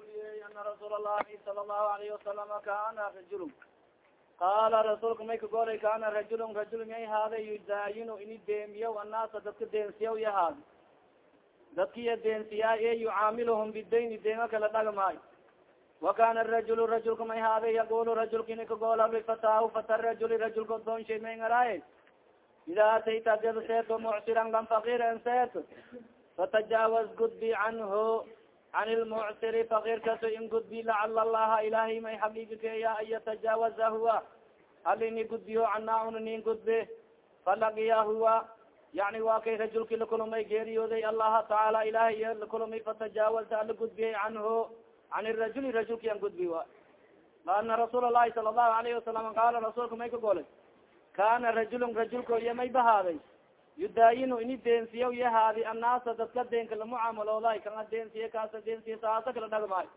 uliyey ana rasuul allahi sala allahu alayhi wasalama kaana rajulun qaala rasuulka may kagoolay kaana rajulun rajulun yay haada yudaayinu ini deemiyow annaasa dadka deensiyaw yahaad dadkiya deensiyaa ee yucaamilahum bidayni deema kala dhagamaayo wa kana rajulu rajulka may haada yaqulu rajulka ini kagoolab fataahu fata rajuli rajulka doonshay may ngaraaye idaa atayta adad seeto mucsiran lan fakiran seeto fatajaawaz gudbi canhu can lmucsiri fakirkaso in gudbi lacala allaha ilahay may xaqiigikeeya an yatajaawaza huwa halini gudbiyo cana una nin gudbe falaqiya huwa yani waa kay rajulki lakulumay geeriyooday allaha tacaala ilahay lakulumay fatajaawaza ala gudbiyay canhu can rajuli rajulki an gudbi wa ana rasuul lahi sala allahu alayhi wasalam qaala rasuulka may ka golay kana rajulun rajulko iyo may bahaaday yudaayinu ini deensiya yahaadi annaasa dadka deenka lamucaamalooday kana deensiye kaasa deensiye saasa kala dhagmaayo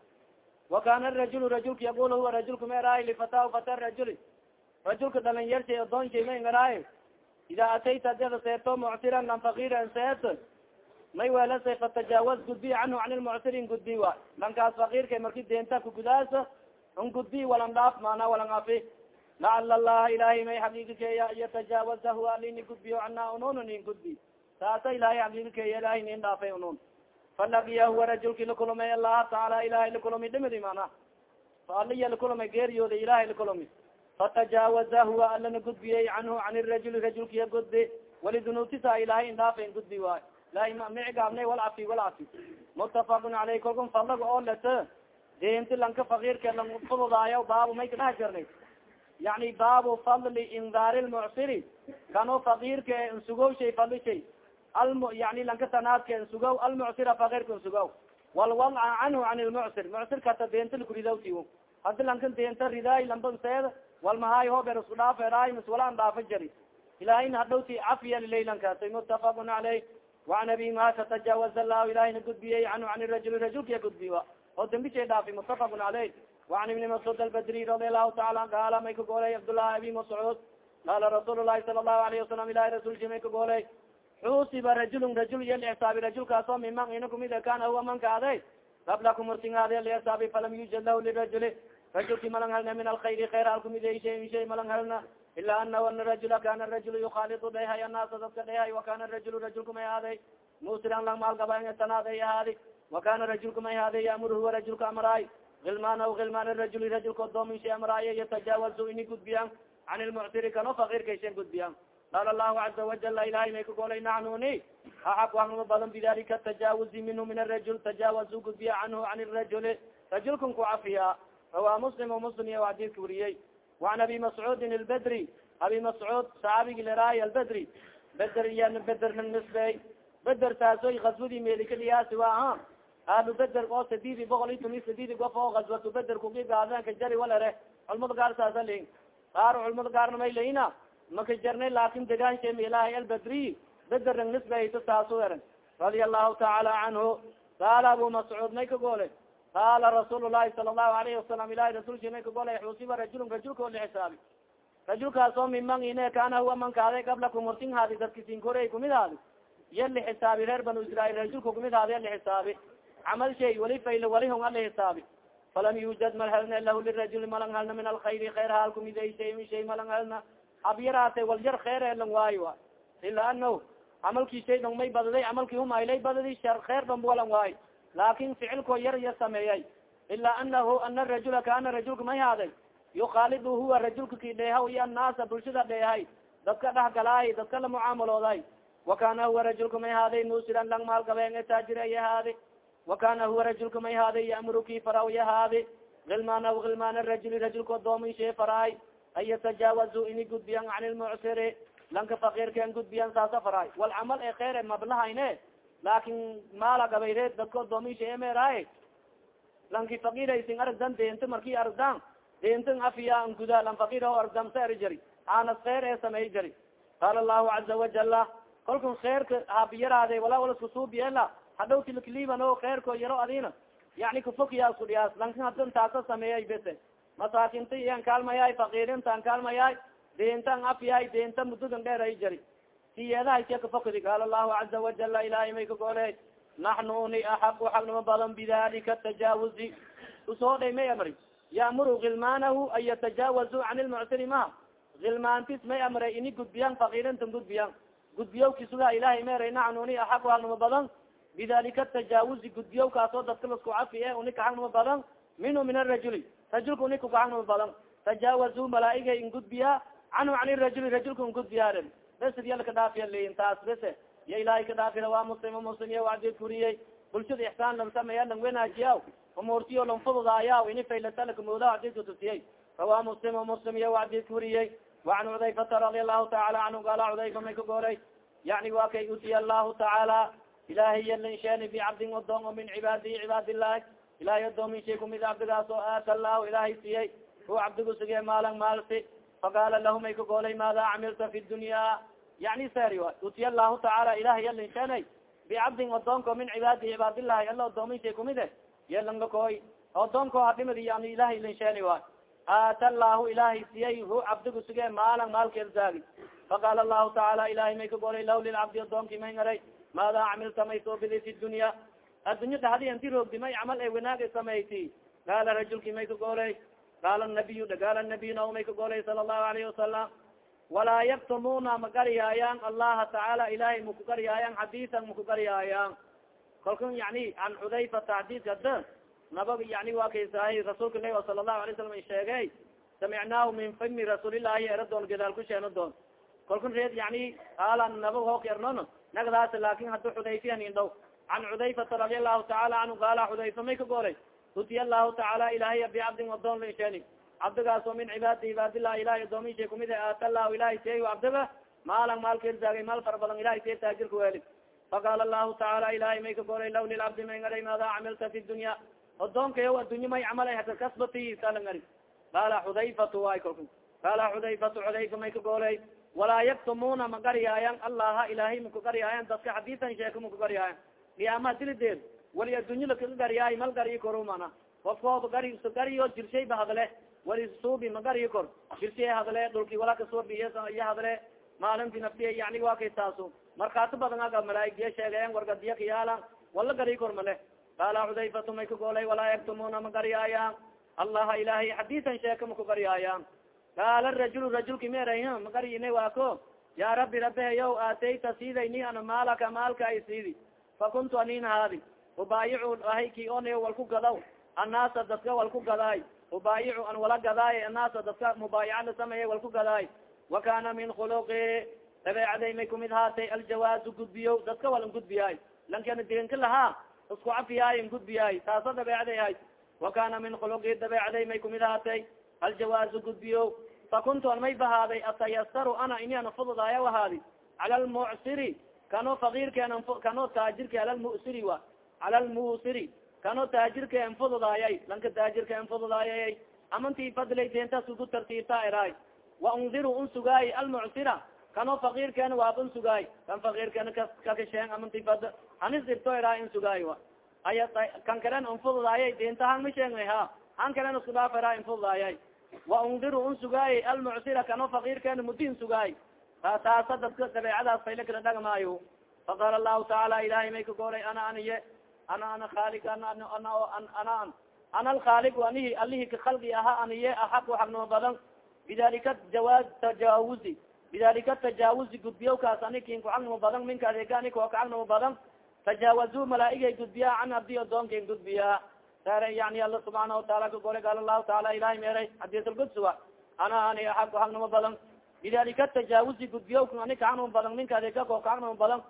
wa kana rajulu rajulka yaqul huwa rajulka maeraay lifata fata rajuli. Rajulka dhalinyarsa odoonshay may ngaraaye ida atayta adeda seeto mucsiran lan fakiran seet may weelasa fatajaawaz gudbi canhu can lmucsirin gudbi wa lankaas fakirka marki deenta kagudaasa un gudbi walan dhaaf maana walan afi lacala allaha ilahay may xaqiigikeeya yatajaawaza huwa alini gudbiyo cana unun nin gudbi taasa ilahay xaqiigikeeya ilahay nin dhaafay unun falagiya huwa rajulki lakulumay allaha tacaala ilahay lakulumi dhimidi mana fa aliya lakulumay geeriyooda ilahay lakulumi fatajaawaza huwa alana gudbiyey canhu can rajuli rajulkiya gudbi walidunubtisa ilahay indhaafayn gudbi waayo ilahay micigaabnay walcafi walcafi mutafaqun caleyh kalkun falaga oo leta deenti lanka fakirka lang fududaayo baabu may kadhaha jirnay yani baabu fadli indaari lmucsiri kano fakirka nsugow shay fadli shay yani lanka tanaadka nsugow almucsira fakirka nsugow walwadca canhu can lmucsir mucsirkata deenta lakuridaw hadi lanka deenta ridaay lambanseed walmahaay hober isku dhaaf eraay mis walaan dhaafa jari ilahayna hadhowti cafiya lilaylankaasay mutafaqun caleyh waan abi ma tatajaawaza lahu ilahayna gudbiyey canhu can rajuli rajulkiya gudbiya oo dambi shay mutafaqun caleyh وan iبni mascud albadri radi alahu taala gaala may kagolay cabdالlahi abi mascud qala rasuul الlahi sala الlahu alayه wasalam ilahi rasulki may kagolay xusiba rajulun rajul iyo licsaabi rajulkaas oo miman ina kumid kana huwa manka ade qablakum urtingaade licsaabi falam yujad lahu lirajuli rajulki malang helna min alkhayri khayr hal kumid shay shay malang helna ila anahu ana rajula kana rajul yukhalidu dhehay annaasa dadka dhehay wakana rajul rajulka may ahaaday musiran lang maalgabatanaaday ahaadi wakana rajulka may ahaaday yamur huwa rajulka amaraay ilman aw ilman rajuli rajulka odoominsha amraaye yatajaawazu ini gudbiyaan can lmuctiri kano fakirkayshan gudbiyaan qaala lahu caza wajala ilahay may kagolay naxnuni haxaq waxnuma badan bidalika tajaawuzi minhu min arajul tajaawazu gudbiya canhu can rajuli rajulkan ku cafiya rawa muslim o muslim iya xadiidka wariyey وan abi mascuudin albedri abi mascuud saxaabigi leraay albedri beder iya beder nang nisbey beder taasoy kaswadii meelikadiyaasi wa aha ahlu beder oo sadidi boqol iyo tumi sadidi gof oo gaswatu beder kugigaadeenka jari walere culmada gaar saasa leyin qaar culmada gaarna may leyina maka jarnay laakin degaanshee ilahay albedri beder nang nisbeyto taasu eran radia allahu tacaala canhu qaala abu mascuud may ka goole qaala rasuul lahi sala allahu alayhi wasalam ilahi rasulki may kagolay xusiba rajulun rajulka o lixisaabi rajulkaas oo miman ine kana huwa man kaaday qablakum murtin haadi dadki sinkorey kumid haadi iya lixisaabi reer banu israiil rajulka kumid haadi a lixisaabi camal shay wali fayl wali hong ala xisaabi falam yujad mal helna lahu lirajuli malang helna min alkhayri khayr hal kumiday shay malang helna habyaraate wal yar khayr elang waayo a ila anahu camalkii shay dhong may badaday camalkii humaylay badadi shar khayr dhomb walang waayo laakin ficilko yar yar sameeyay ila anahu ana rajula kana rajulka may haaday yukhalidu huwa rajulka ki dheeha iyo annaasa bulshada dheehay dadka dhexgalaay dadka la mucaamalooday wakana huwa rajulka may haaday musiran lang maalgabeen taajir ay haadi wakana huwa rajulka may haaday yamruki faraw yahaadi ilman aw ilman rajuli rajulka odoominshe faraay an yatajaawazu ini gudbiyan can lmucsiri lanka fakirka an gudbiyan saasa faraay walcamal ee kheyr mablahayne laakin maala gabayreed dadka odoominsha emeeraay lanki fakiraysin aragdan deenta marki aragdan deentan afiya an guda lan fakir o aragdamsa eri jari aanas kheyr ee sameey jari qaala allahu caza wajala kolkan kheyrka habiyaraade wala wala iskusuubiyeela hadhow tilkliban o kheyrko yaro adina yani kafokiya isku dhiyaas lankin hadan taasa sameeyay bese. Masaakinta iyan kaalmayaay fakirintaan kaalmayaay deentan afyahay deenta mududan dheer ay jari. Siyeedahay siya kafokidi qaala allahu caza wajala ilahay may ka goole naxnu uni axaqu xaqnimo badan bidalika tajaawuzi u soo dhay may amri yaamuru kilmaanahu an yatajaawazu can lmucsiri ma? Kilmaantis may amray ini gudbiyaan fakiirintan gudbiyaan. Gudbiyawkisuga ilahay meeray naxnu uni axaqu xaqnimo badan bidalika tajaawuzi gudbiyaw kaasoo dadka lasku cafi e uni kaxaqnimo badan minhu min arajuli rajulka uni kukaxaqnimo badan tajaawazu malaa'iga in gudbiya canhu can irajuli rajulka in gudbiyaa bes ka dhaafiya leyin taas bese ya ilahay ka dhaafira waa muslim muslim iya kuriyey bulshada ixsaan lang sameeya lang wenaajiya umuurtiyo lang fududaayaa ini faylatalakamuda adidka tusiyey rawa muslim muslim iya wacdi kuriyey وan cudayfata radi alahu taala anhu gaala cudayfa may ka gooray yani wa kay utiya allahu tacaala ilahay yalinsheeni bicabdin adoon o min cibaadihi cibaad illahi ilahay adoomin shay kumid cabdigaas oo aata allahu ilahay siyey hu cabdigu sige maalan maalsi. Faqaala lahu may ka goolay maada camilta fi dunya? Yani seri a utiya allahu tacaala ilahay yalinsheena bicabdin adoonko min cibaadihi cibaadillahi alla adoomin shay kumid e yelangakoy adoonko hadhimad yani ilahay linsheeni waay aata allahu ilahay siyay hu cabdigu sige maalan maalkeerzaagi faqaala allahu tacaala ilahay may ka golay law lilcabdi adoonki may ngaray maada camilta may soo bidi fi dunya addunya dhahdi anti roogdi may camal e wanaaga samayti qaala rajulki may ka golay qaala nabiyu qaala nabiy nao may ka golay sala allahu alayhi wasalam walaa yaktumuna magaryaayaan allaha tacaala ilahay makugaryaayaan xadiisan makugaryaayaan kalkan yani an xudayfata xadiiska da nabag yani wa kaysahay rasuulka ilahi sala lahu alay slam sheegay samicnaahu min fami rasuulillahi era doon gadaal ku sheeno doon kalkan reed yani aala nabag hook ernon nagdaas laakin hadda xudayfiyan indhaw can xudayfata radi allahu taala canhu qaala xudayfa may ka goolay utiya allahu tacaala ilahay bicabdin adoon lansheeni cabdigaas oo min cibaadi cibaadilah ilahay adoomisha kumid aata allahu ilahay siy cabdiga maalan maalkairzaagay maal fara badan ilahay siy taajirka weli faqaala allahu tacaala ilahay may ka goolay law lilcabdi may ngaray maada camilta fi dunya. Adoonkayo addunya may camalay haka kasbati sala ngari qaala xudayfatu way kolka qaala xudayfatu xudayfa may ka goolay walaa yaktumuna magariyaayan allaha ilahay makagariyaayan dadka xadiisan sheeka makagariyaayan qiyaamaha dilideed wali addunya lakaga gariyaay mal gariyi koro mana. Kofkooba gari gariyo jirshay ba hadle wali suubi ma gariyi kor. Jirshay hadle dhulki wala kasuubi iyo hadle maalinti naftiya yani waa kay taaso markaato badan aga malaaigdiya sheegayan wargadiya kiyaalan wala gariyi kor male. Qaala xudayfatu may ka goolay walaa yaktumuna ma gariyaayaan allaha ilahay xadiisan sheeka makagariyaayan qaala rajul rajulki meera magariyine waako ya rabbi rabeheyow aatayta siidayni ana maalaka maalka ay siidi fakuntu anin haadi ubaayicu ahayki one walku gadaw annaasa dadka walku gadaay ubaayicu an wala gadaay annaasa dadka mubaayacada sameeye walku gadaay wa kana min khuluqi dabeecaday may kumid haatay aljawaazu gudbiyo dadka walan gudbiyaay lankana diganka lahaa isku cafiyaay gudbiyaay taasa dabeecaday ahay wa kana min khuluqi dabeecaday may kumid haatay aljawaazu gudbiyo fakuntu an may bahaaday atayasaru ana ini ana fududaaya ahaadi cala lmucsiri kano fakirken kano taajirka ala lmusiri wa cala lmusiri kano taajirka en fududaayay lanka taajirka en fududaayay amanti fadlay deentas ugu tartiibta eraay wa undiru un sugaay almucsira kano fakirken waab un sugaay kan fakirken kakasheen amanti fad hanis irto eraay in sugaay wa aya kan kalen un fududaayay deenta hang ma sheegay ha han kalen isku dhaaf eraa in fududaayay wa undiru un sugaay almucsira kano fakirken mudin sugaay taasa dadka dabeecadaas fayla kala dhagmaayo faqaala allahu tacaala ilahay may ka gooray ana aniye ana ana khaalig ana ana alkhaaligu anihi alihi ka khalqi aha aniye axaq xagnimo badan. Bidalika jawaz tajaawuzi. Bidalika tajaawuzi gudbiyawkaas ani kin ku xagnimo badan minka adeega ani koo ka xagnimo badan. Tajaawazu malaaigay gudbiya can abdi adoonkan gudbiya sare yani alla subxaana wataala ka goray qaala lahu taala ilahay meeray xadiisulgudsuwa ana ani axaq xagnimo badan bidalika tajaawuzi gudbiyawka ani ka xagnimo badan minka adeega koo ka xagnimo badan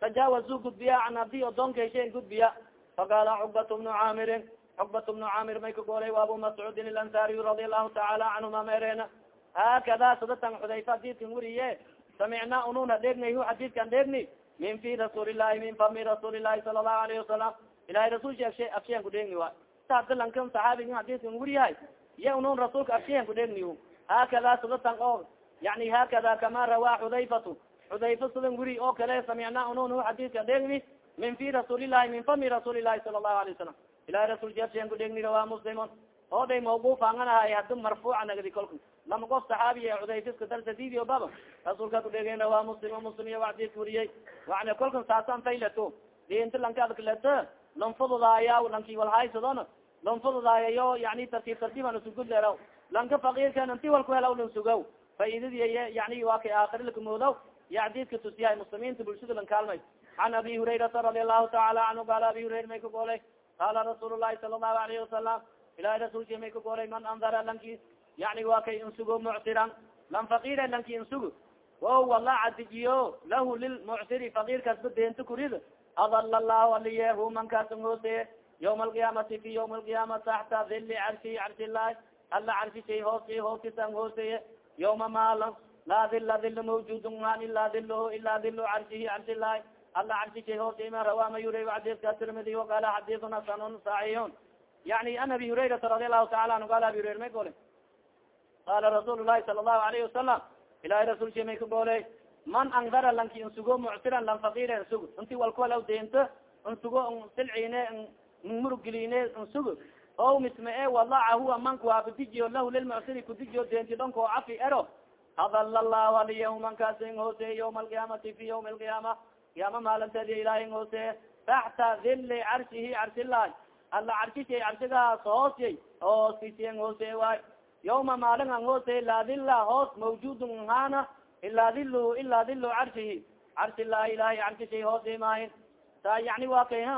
tajaawazu gudbiya can abdi adoonkayshen gudbiya faqaala cukbat bnu caamirin cukbat bnu caamir may ka goolay wa abu mascuudin ilansariy radi allahu tacaala canhuma meerena haakada sadatan xudayfa xadiidkan weriye samicna ununa dheegnay hu xadiidkan dheegni min fi rasuulillahi min fami rasuulillahi sala allahu alayhi wasalam ilahay rasul sheeg afshean ku dheegni wa saadalankan saxaabigin xadiidkan weriyahay iya unun rasuulka afshean ku dheegni haakada sadatan oo yani haakada kama rawaa xudayfatu xudayfa sidan weri oo kale samicna unun hu xadiidka dheegni min fi rasuulillahi min fami rasuulillahi sala allahu alayh wasalam ilahi rasul jeefseen ku dhegni rawaa muslimun. Oo day mawquuf anganahay hadi marfuuca nagdi kolka lama qof saxaabiya cudayfiska darsadidi baba. Rasuulka kudhegen rawaa muslim muslim iya wacdis wariyey wana kolkan saasan faylato dinta lanka lanfududaayaw lanki walhaysadon lanfududaayayo yani tartiib tartiiban isugudleeraw lanka fakirkan inti walku helaw lan sugaw faidadiy yani waa kay aakiri lakamoodaw yacdidka tusiyahay muslimiinta bulshada lan kaalmay an abi hurayrata radi allahu taala canhu qaala abi hurayra may ka goolay qaala rasuul lahi sala allahu alayhi wasalam ilahi rasulki may ka goolay man andara lanki yani waa kay insugo mucsiran lan fakira lanki insugo o wala cadijiyo lahu lilmucsiri fakirkaasba deenta kurid adala allahu aliye hu mankaasan hooseye yawma alqiyaamati fi yawma alqiyaama taxta dili carshi carshi lahi alla carshi shay hoos hooskisan hooseye yawma maala laa dila dila mawjudun man ila diluhu ila dilu carshihi carshi lahi alla carshi shay hoosey ma rawa ma yura xadiska tirmidi waqala xadisun hasanun saxiixun yani an abi hurayrata radi allahu taala anhu qala abi hurayra may gole qala rasuul lahi sala allahu alayhi wasalam ilahay rasulki may ka gooley man andara lanki insugo mucsiran lan fakire insugo inti walkuwalaw deento insugo silcine muruggeline insugo o misma e walaca huwa manka waabadijiyo lahu lilmucsiri kudijiyo deenti dhonkoo cafi ero. Hadala allahu aliyahu mankaas in hooseye yawma alqiyaamati fi yawmi alqiyaama qiyaama maalinteedi ilahay in hooseye taxta dili carshihi carsilahi alla carshishay carshigaas hoosyay hooskisi in hooseye waay yawma maalin an hooseye laa dila hoos mawjudun hana ilaa dil ilaa dil carshihi carshi lahi ilahay carshishay hoosey maahin ta yani waa kay ha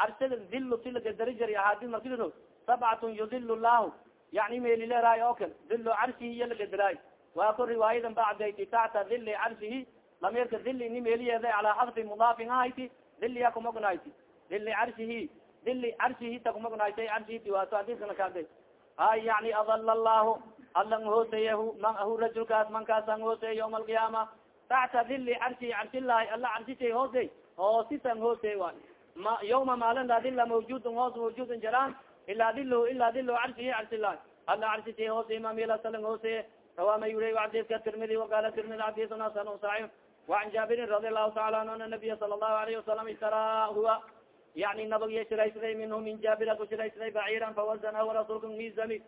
carshada dil silakadari jari ahaadi markidino sabcatun yudil llahu yani meelileeraay oo kale dilo carshihi iyo lagadiraay waa ku riwaayadan bacdayti taxta dili carshihi lamirka dili ni meeliyeeda calaa xadfi mudaafin ahayti diliya kumagnayti dili carshihi dili carshihi ta kumagnaysay carshihi waaso hadiskana kaade hay yani adala allahu alang hooseeyahu manahu rajulkaas mankaas ang hooseey yawma alqiyaama taxta dili carshi carshilaahi alla carshisa hoosey hoosisang hoosey wa ma yawma maalinta dila mawjudun hoos mawjudun jaraan ilaa diluhu ilaa diluhu carshihi carshilaahi alla carshisa hoosey mamilasalang hooseye rawamayure xadiidka tirmidi waqaala tirmidi xadiisun hasan saxiix waan jaabirin radi allahu taala anu ana nabiya sala allahu alayhi wasalam ishtaraa huwa. Yani nabagya shiraysaday minhu min jaabira kushiraysaday baciiran fawazanahu rasuulka mizami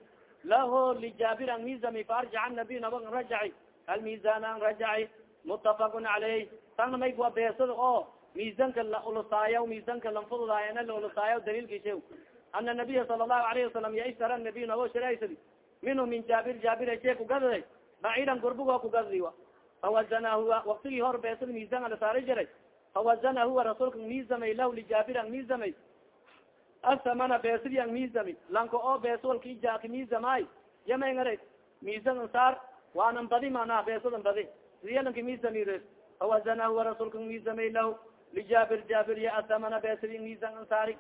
laho lijaabiran mizami faarjaca nabiy nabag rajaci almizan an rajaci mutafaqun caleyh tana may wa beesada oo miisanka la ulusaayo miisanka lanfududaayan la ulusaayo daliilkiisa ana nabiya sala الlahu alayhi wasalam ya ishtara nabiy nabag shiraysadi minhu min jaabir jaabir shee kugadaday baciiran gurbugo kugadadi fawazana huwa waktigii hor beesada miisan ala saari jiray fawazana huwa rasuulka miizamay lah lijaabir ang miizamay asamana beesadi ang miizami lanka oo beeswalka ijaaka miizamay yamay ngara miisan saar waanan badi mana beesadan badi siyalanka miizami res fawazana huwa rasuulka miizamay lah lijaabir jaabir ya asamana beesadi miisan an saari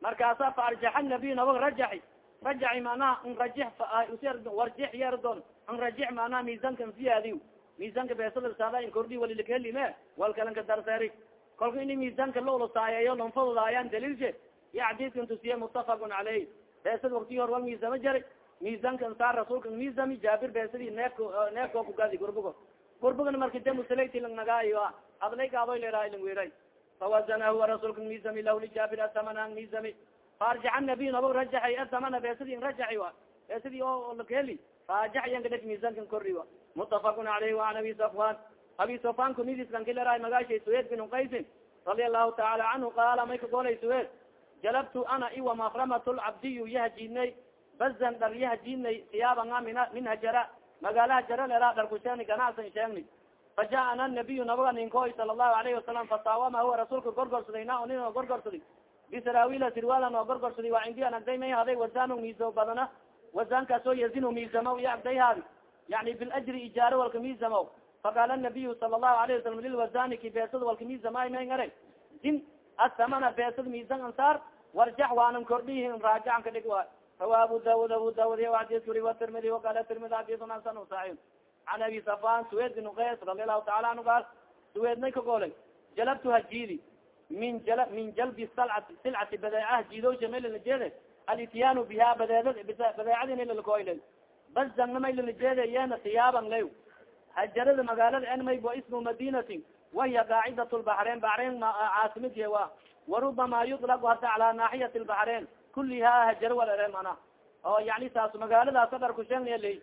markaasa faarjaxa nabiy nabag rajaxi rajaci manaha n raji warjix yerdon an rajix manaha miisankan siyaadiy miisanka beesada saada in kordhi walilkelime walkalanka darseeri kolka ini miisanka laulusaayeyo lanfadudaayan daliilshe iyo xadiiskan tusiye mutafaqun caleyh beesad waktigi hor wal miisama jari miisankan saa rasuulka miisami jaabir beesadi neefk neefko kugadi gurbugo. Gurbugana marka de musalayt lang nagaayo adlay gaadoy leeraha lang weray fawazana huwa rasuulka miisami lah lijaabir asamana miisami faarjaca nabiy nabag rajaxay asamana beesadi rajaxi wa beesadi oo lakeli faajaxyan kadhek miisankan kori wa mutafaqun caleyh waan abi safan abi safan kunidislankileray magaashay suweed bin qaysin radia allahu taala canhu qaala may suweed jalabtu ana iwa maframat lcabdiyu yahajidnay bazan dhar yahajidnay siyaabanga min min hajara magaalaha jara leraa dharkusheeni ganacsan sheegni fajaana nabiyu nabaga ninkoy sala allahu alayhi wasalam fasaawama huwa rasuulka gorgorsaday na nin oo gorgorsaday bisaraawila sirwalan oo gorgorsaday waa cindi an agday may haday wasano miiso badana wasankaasoo yazinu miisamo iyo agday haadi yani biljri ijaaro walka miisamo faqaala nabiyu sala allahu alayh wasalam lilwasani ki beesada walka miisama may ngara din asamana beesada miisan ansaar warjax waanan kordhihi raajacan ka dhig waay rawa abu daud abu daud adis uri watirmidi waqala tirmidi xadisun hasan saxiix can abi safan suweed bin qays radi allahu taala anhu gaal suweed may ka golay jalabtu hajiidi min jal min jalbi salcati silcati badeecaha jiidowsha may lalajeede alityaanu biha badeed badeecadin lalkoyle bazangna may lalajeedayena tiyaaban lay hajarada magaalada en may wa ismu madinatin wahiya qaacidat lbaxrein baxrein caasimidye wa warubama yuطlaq hata cala naaxiyat lbaxrein kuliha hajaro walere mana oo yani saas magaaladaasa dhar kusheegna ley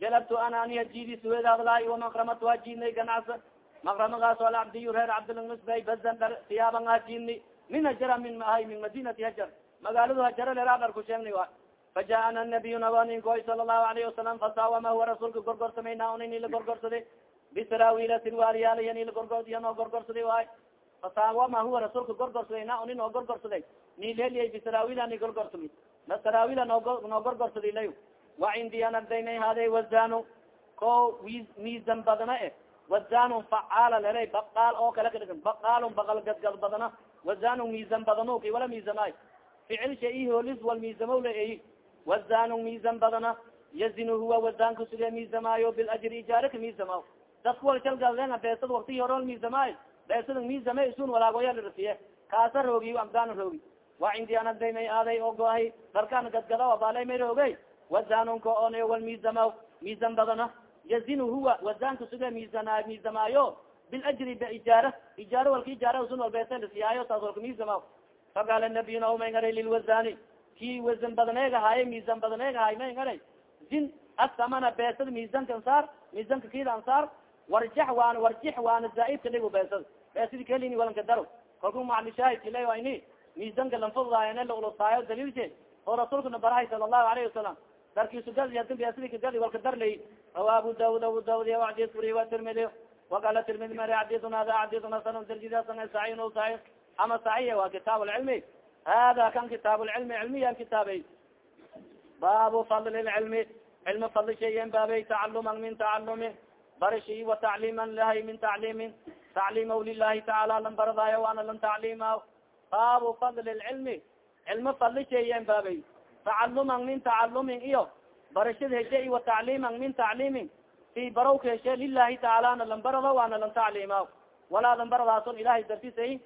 jalabtu ana ani hajidi suweed hadlaay wamaqramat hajidnay ganacsa maqramagaas alcabdiyu reer cabdilmisbay bazan dhar tiyaaban hajidni min hajara min maahay min madinati hajar magaaladu hajara leraa dhar ku sheegnay wa fajaana nabiyu nabaninkoy sala lahu alayhi wasalam fasaawama huwa rasuulka gorgorsamayna onanila gorgorsaday bisaraawila sirwaalyaalayan nila gorgor yanoo gorgorsaday waay fasaawama huwa rasuulka gorgorsaday na onin oo gorgorsaday nileliya bisaraawila ni gorgorsami na saraawila noo gorgorsaday lay wa cindi an ardaynay haday wazano ko miisan badana e wazanun facaala lere baqaal oo kale kadhigan baqaalun baqal gadgad badana wazanun miisan badano ki wala miisamay ficil sha i hoolis wal miisamo la eyi wazanun miisan badana yazinu huwa wazan kusuge miisamaayo biljri ijaare ka miisama dadku wal shalgalenga beesad waktigi hore miisamaayo beesada miisame isun walaagoyalrasiye kaasa roogi amdana roogi. Wa cindi an ardaymay aaday oo goahay darkaan gadgada abaalay may roogey wazanunka on wal miisama miisan badana. Yazin huwa wazan kusuge miisan miisamaayo biljri biijaara ijaara. Walka ijaara usun walbeesalsiyaayo taas walka miisama faqaala nabiy naumay ngaray lilwazani ki wazan badaneega haaye miisan badaneega haay may ngaray. Zin asamana beesada miisanka ansaar miisanka kida ansaar warjax waan warjix waana zaaidka dhigo beesada beesadi kelini walanka daro. Kalku macalishaahidka le ini. Miisanka lanfududaayan laulosaayo daliilshe oo rasuulkana barahay sala allahu alayhi wasalam. Darkiisu gadi hadin beesadi kagadi walka darlay rawa abu daud abu daud ya adis wuri wa tirmidi. Wakala tirmidi mari adidun hada adidun hasan darjidasan saciin o saxiix ama saxiix waa kitaab lcilmi hada kan kitaab lcilmi cilmiyan kitaabay. Baabu fadli lcilmi cilmi fadli shayen baabay tacaluman min tacalumi barashi wa tacliiman lahay min tacliimin tacliimaw lilahi tacaala lan baradaayo waana lan tacliima baabu fadli lcilmi cilmi fadli shayen baabay tacaluman min tacalumin iyo. Barashad heshe wa tacliiman min tacliimin fi barawka heshe lilahi tacaalana lan barado waana lan tacliima walaa lan baradaason ilahay dartisay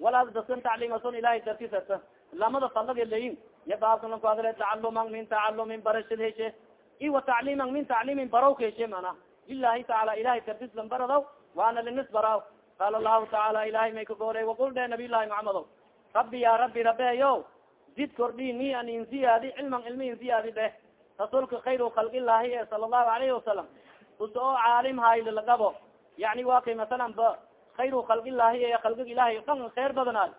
walaa daskan tacliimason ilahay dartisata lamada fadlage layin ya baabkalan ku hadle tacaluman min tacalumin barashad heshe. I wa tacliiman min tacliimin barawka heshe mana lilahi tacaala ilahay dartis lan baradaw waana linis baraw qaala lahu tacaala ilahay may ka goolay waqul dhe nabiy llahi maxamedo rabbi ya rabbi rabeyo zid kordhi ni an insiyaadi cilman cilmi insiyaadi dheh rasuulka khayru khalqilahi e sala allahu alayhi wasalam us oo caalim haylilagabo yani wa kay masalan ba khayru khalqilahi e khalqig ilahay dhan khayr badanaay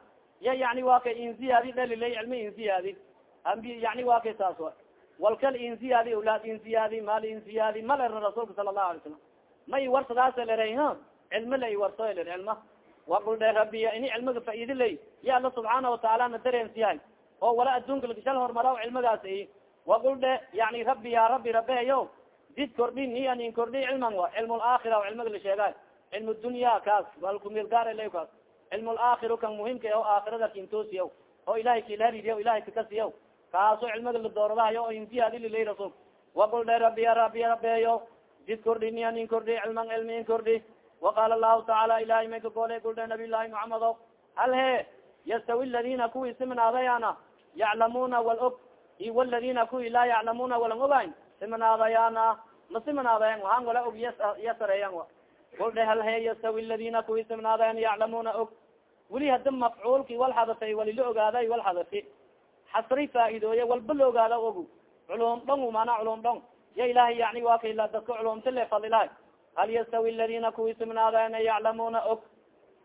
ya yani wa kay insiyaadi dhelilay cilmi insiyaadi ambi yani wa kay saas wa walkal insiyaadi awlaad insiyaadi maal insiyaadi mal erna rasuulka sala allahu alay salam may warsadaas leray ha cilmi lay warso ler cilma. Waqul dhe rabiya ini cilmiga faaidi lay. Ya alla subxaana watacaala na dareensiyahay oo wala adduunka lakashal hormara cilmigaas i waqul dhe yani rabbi ya rabbi rabeyo did kordhi ni anin kordhi cilman wa. Cilm laakhira cilmiga la sheegay. Cilm dunya kaas walkumilgaarla kaas. Cilm laakhiru kan muhimka o aakhirada kintoosiya oo ilahay kilaridiya ilahay kakasiya kaaso cilmiga la dooradahayo o insiyaadililay rasul waqul dhe rabbi ya rabeyo did kordhi ni anin kordhi cilman cilmi in kordhi waqaala lahu tacaala ilahay may ka goole gul dhe nabiy llahi muxamedo hal he yastawi ladina kuwii siminaadayana yaclamuna wal og i wladina kuwi laa yaclamuna walang ogayn siminaadayana ma siminaadayan han wala og ya sareeyan a kul dhe hal he yastawi ladina kuwi siminaadayan yaclamuna og. Weli hada mafcuulki wal hadatay wali la ogaaday wal hadati xasri faaidooye walba la ogaada ogu culum dhong mana culum dhong ya ilahay yani wa kay dadka culumta le fadilahay hal yastawi ladina kuwi siminaadayan yaclamuna og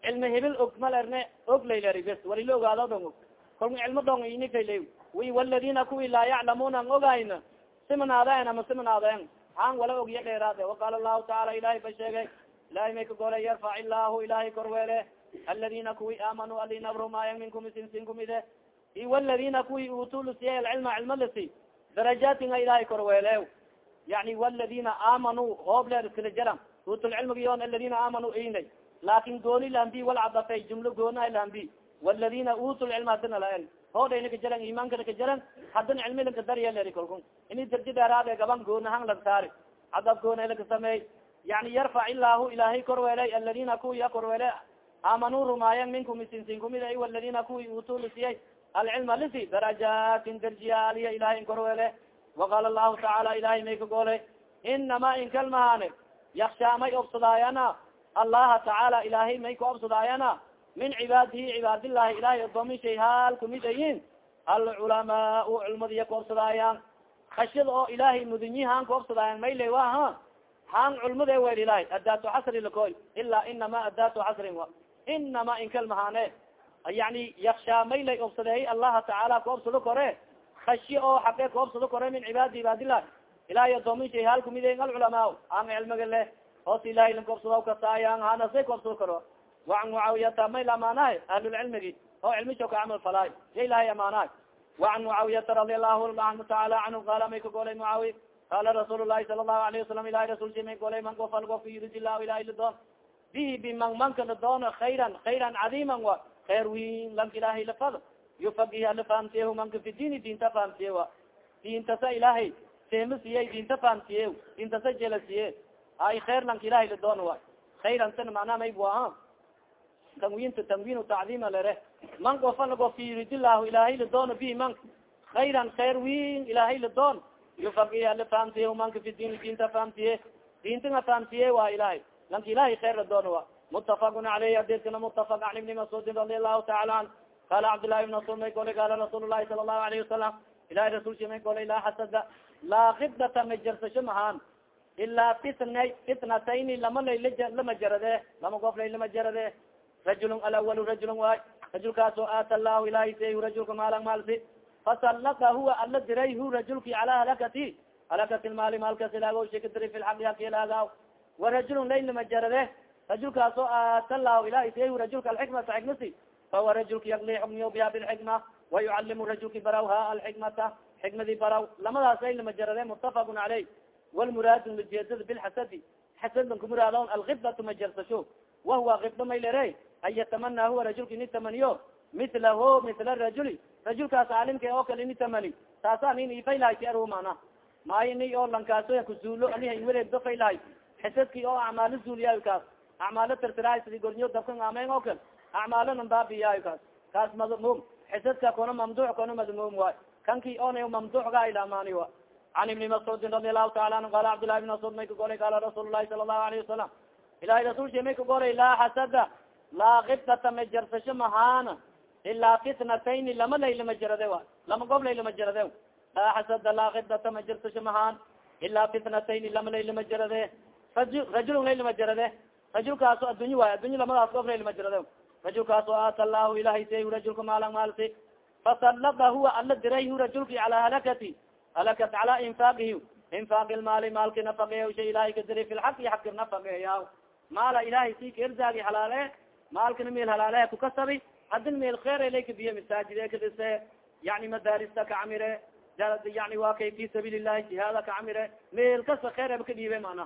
cilmi hibil og mal erne og layleri bes wali la ogaado dhong og kolka cilmo dhong inikayla wi wladina kuwi laa yaclamuna an ogayna siminaadaen ama siminaadaen han wala ogya dheeraade waqaala lahu tacaala ilahay ba sheegay ilahay may ka golay yarfac illahu ilahay korweele aladina kuwi alina abrumaaya minkum isinsin kumide i wladina kuwi uutu lasiya alcilma cilmo lasi darajaatinga ilahay korweele yani wladina aamanuu hoobleer iskala jara uutulcilmigayon aladina aamanuu inay laakin gooni lahambi wal cadafay jumlo goona lahambi wladina uutu lcilma hadina la el hoodayna ka jaran imankana ka jaran hadan cilmila ka daryeeleri kalku ini darji dheeraade gaban goonahan lag saari cadab goona laka sameey yani yarfac illahu ilahay korweelay aladina kuwi ya korweele aamanuu rumaayan minkum isinsin kumida i aladina kuwi uutu lisiyay alcilma lisi darajaatin darjiyaaliya ilahay korweele waqaala lahu tacaala ilahay may ka goolay inama inkalmahane yakshaa may obsadaayana allaha tacaala ilahay may ka obsadaayana min cibaadihi cibaadillahi ilahay adoomi shay haal kumid ayin alculamaau culmadiya kaobsadaayan khashyada oo ilaahay mudinyi haan kaobsadaayan mayle wa ha haan culmade wel ilahay adaatu xasri lakoy ilaa inama adaatu xasrin wa inama inkalmahane yani yakshaa maylay obsadeey allaha tacaala kaobsado kore. Khasye oo xaqe kaobsado kore min cibaadi cibaadilah ilahay adoomin shay hal kumid alculamaa ang cilmiga leh. Hoos ilahay lan kaobsado kasaayan hanasay kaobsado karo. Waan mucaawiyata mayl amaanahay ahlulcilmigi oo cilmisho ka camal falaay ya ilahay amaanahay. Waan mucaawiyata radi allahu taala canhu qaala may ka golay mucaawiya qala rasuul lahi sala lahu alayhi wasalam ilahi rasulki may golay man gofal gofka yurid ilah ilahi ladoon bihi bimang manka khayran khayran cadiiman wa khair win lanka ilahay lafado yufagiha lafahamsiye manka fi diini diinta fahamsiye wa diintasa ilahay seema siye diinta fahamsiye diintasa jela siye ay khair lanka ilahay ladoona wa khayran sana macnaa mayb wa tanwinta tanwin tacdiima lere man gofal gofka yurid ilahu ilahay ladoona bihi manka khayran khair win ilahay ladoon yufagiha lafahamsiye manka fi diini diinta fahamsiye diintanga fahamsiye wa ilahay lanka ilahay khair ladoona wa mutafakun aleyh adidkana mutafak an ibni masudin radi allahu taala an. Qala cabdillahi ibn masud may golay qala rasuul lahi sala allahu alayhi wasalam ilahi rasulki may golay laa xasada laa kibdata majarsasho mahaan ilaa fitna fitnatayni lama layl lama jarade lama gof lay lama jarade. Rajulun alawalu rajulun waay rajulkaas oo aata allahu ilahay say rajulka maalan maalsi fasalaka huwa ala diray hu rajulki cala halakati. Halakati lmaali maalkas ilaago shika diri fi lxaqi haki ilaagaw wa rajulun lay lama jarade rajulkaas oo aata lahu ilahay say rajulka alxikmata xikmasi fahuwa rajulka yakli xukmiyo biha bilxikma wayucalimu rajulki baraw ha alxikmata xikmadi baraw lamadaas ay lama jarade mutafaqun caleyh walmuraadu majeedada bilxasadi xasadlan kumuraadon alkibdatu majarsasho wahuwa kibda maylere an yatamana huwa rajulka ini tamaniyo milahu mila rajuli rajulkaas caalimka oo kale ini tamani taasa nin ifaylahay ar mana maayo ni oo lankaaso kuzuulo aniha wareegdo faylahay xasadki oo acmaalo zuuliyaay kaas acmaalo tirtiraay sidi gornyo dabkan amen oo kale acmaalo nan baabiyaay kaas kaas madmuum xisadka kuna mamduuc kuna madmuum waay kanki ona mamduucga ilamaani wa. Can ibni mascuudin radi allahu taala anhu qala cabdillahi ibn mascuud may ka golay qala rasuul lahi sala allahu alayhi wasalam ilahay rasulki may ka golay laa xasada laa kibdata majarsasho mahaana ilaa fitnatayni lama laylama jarade wa. Lama gob laylama jarade laa xasada laa kibdata majarsasho mahaan ilaa fitnatayni lama laylama jarade rajulun laylama jarade rajulkaaso addunya waay addunya lamadaas gob laylama jarade rajulkaas oo aata allahu ilahay say rajulka maalan maalsi fasalada huwa ala diray hu rajulki cala halakati halakat cala infaaqihi infaaqi lmaali maalki nafaqeya shay ilahay ka diray fi lxaqi xaqi nafaqeeya maala ilahay si ka irzaagi halaale maalkana meel halaaleha kukasabi hadin meel kheer lay kabiye masaajide kadhise yani madaarista ka camire yani waa kay fi sabiil ilahi jihaada ka camire meel kasta kheeraba ka dhiibe mana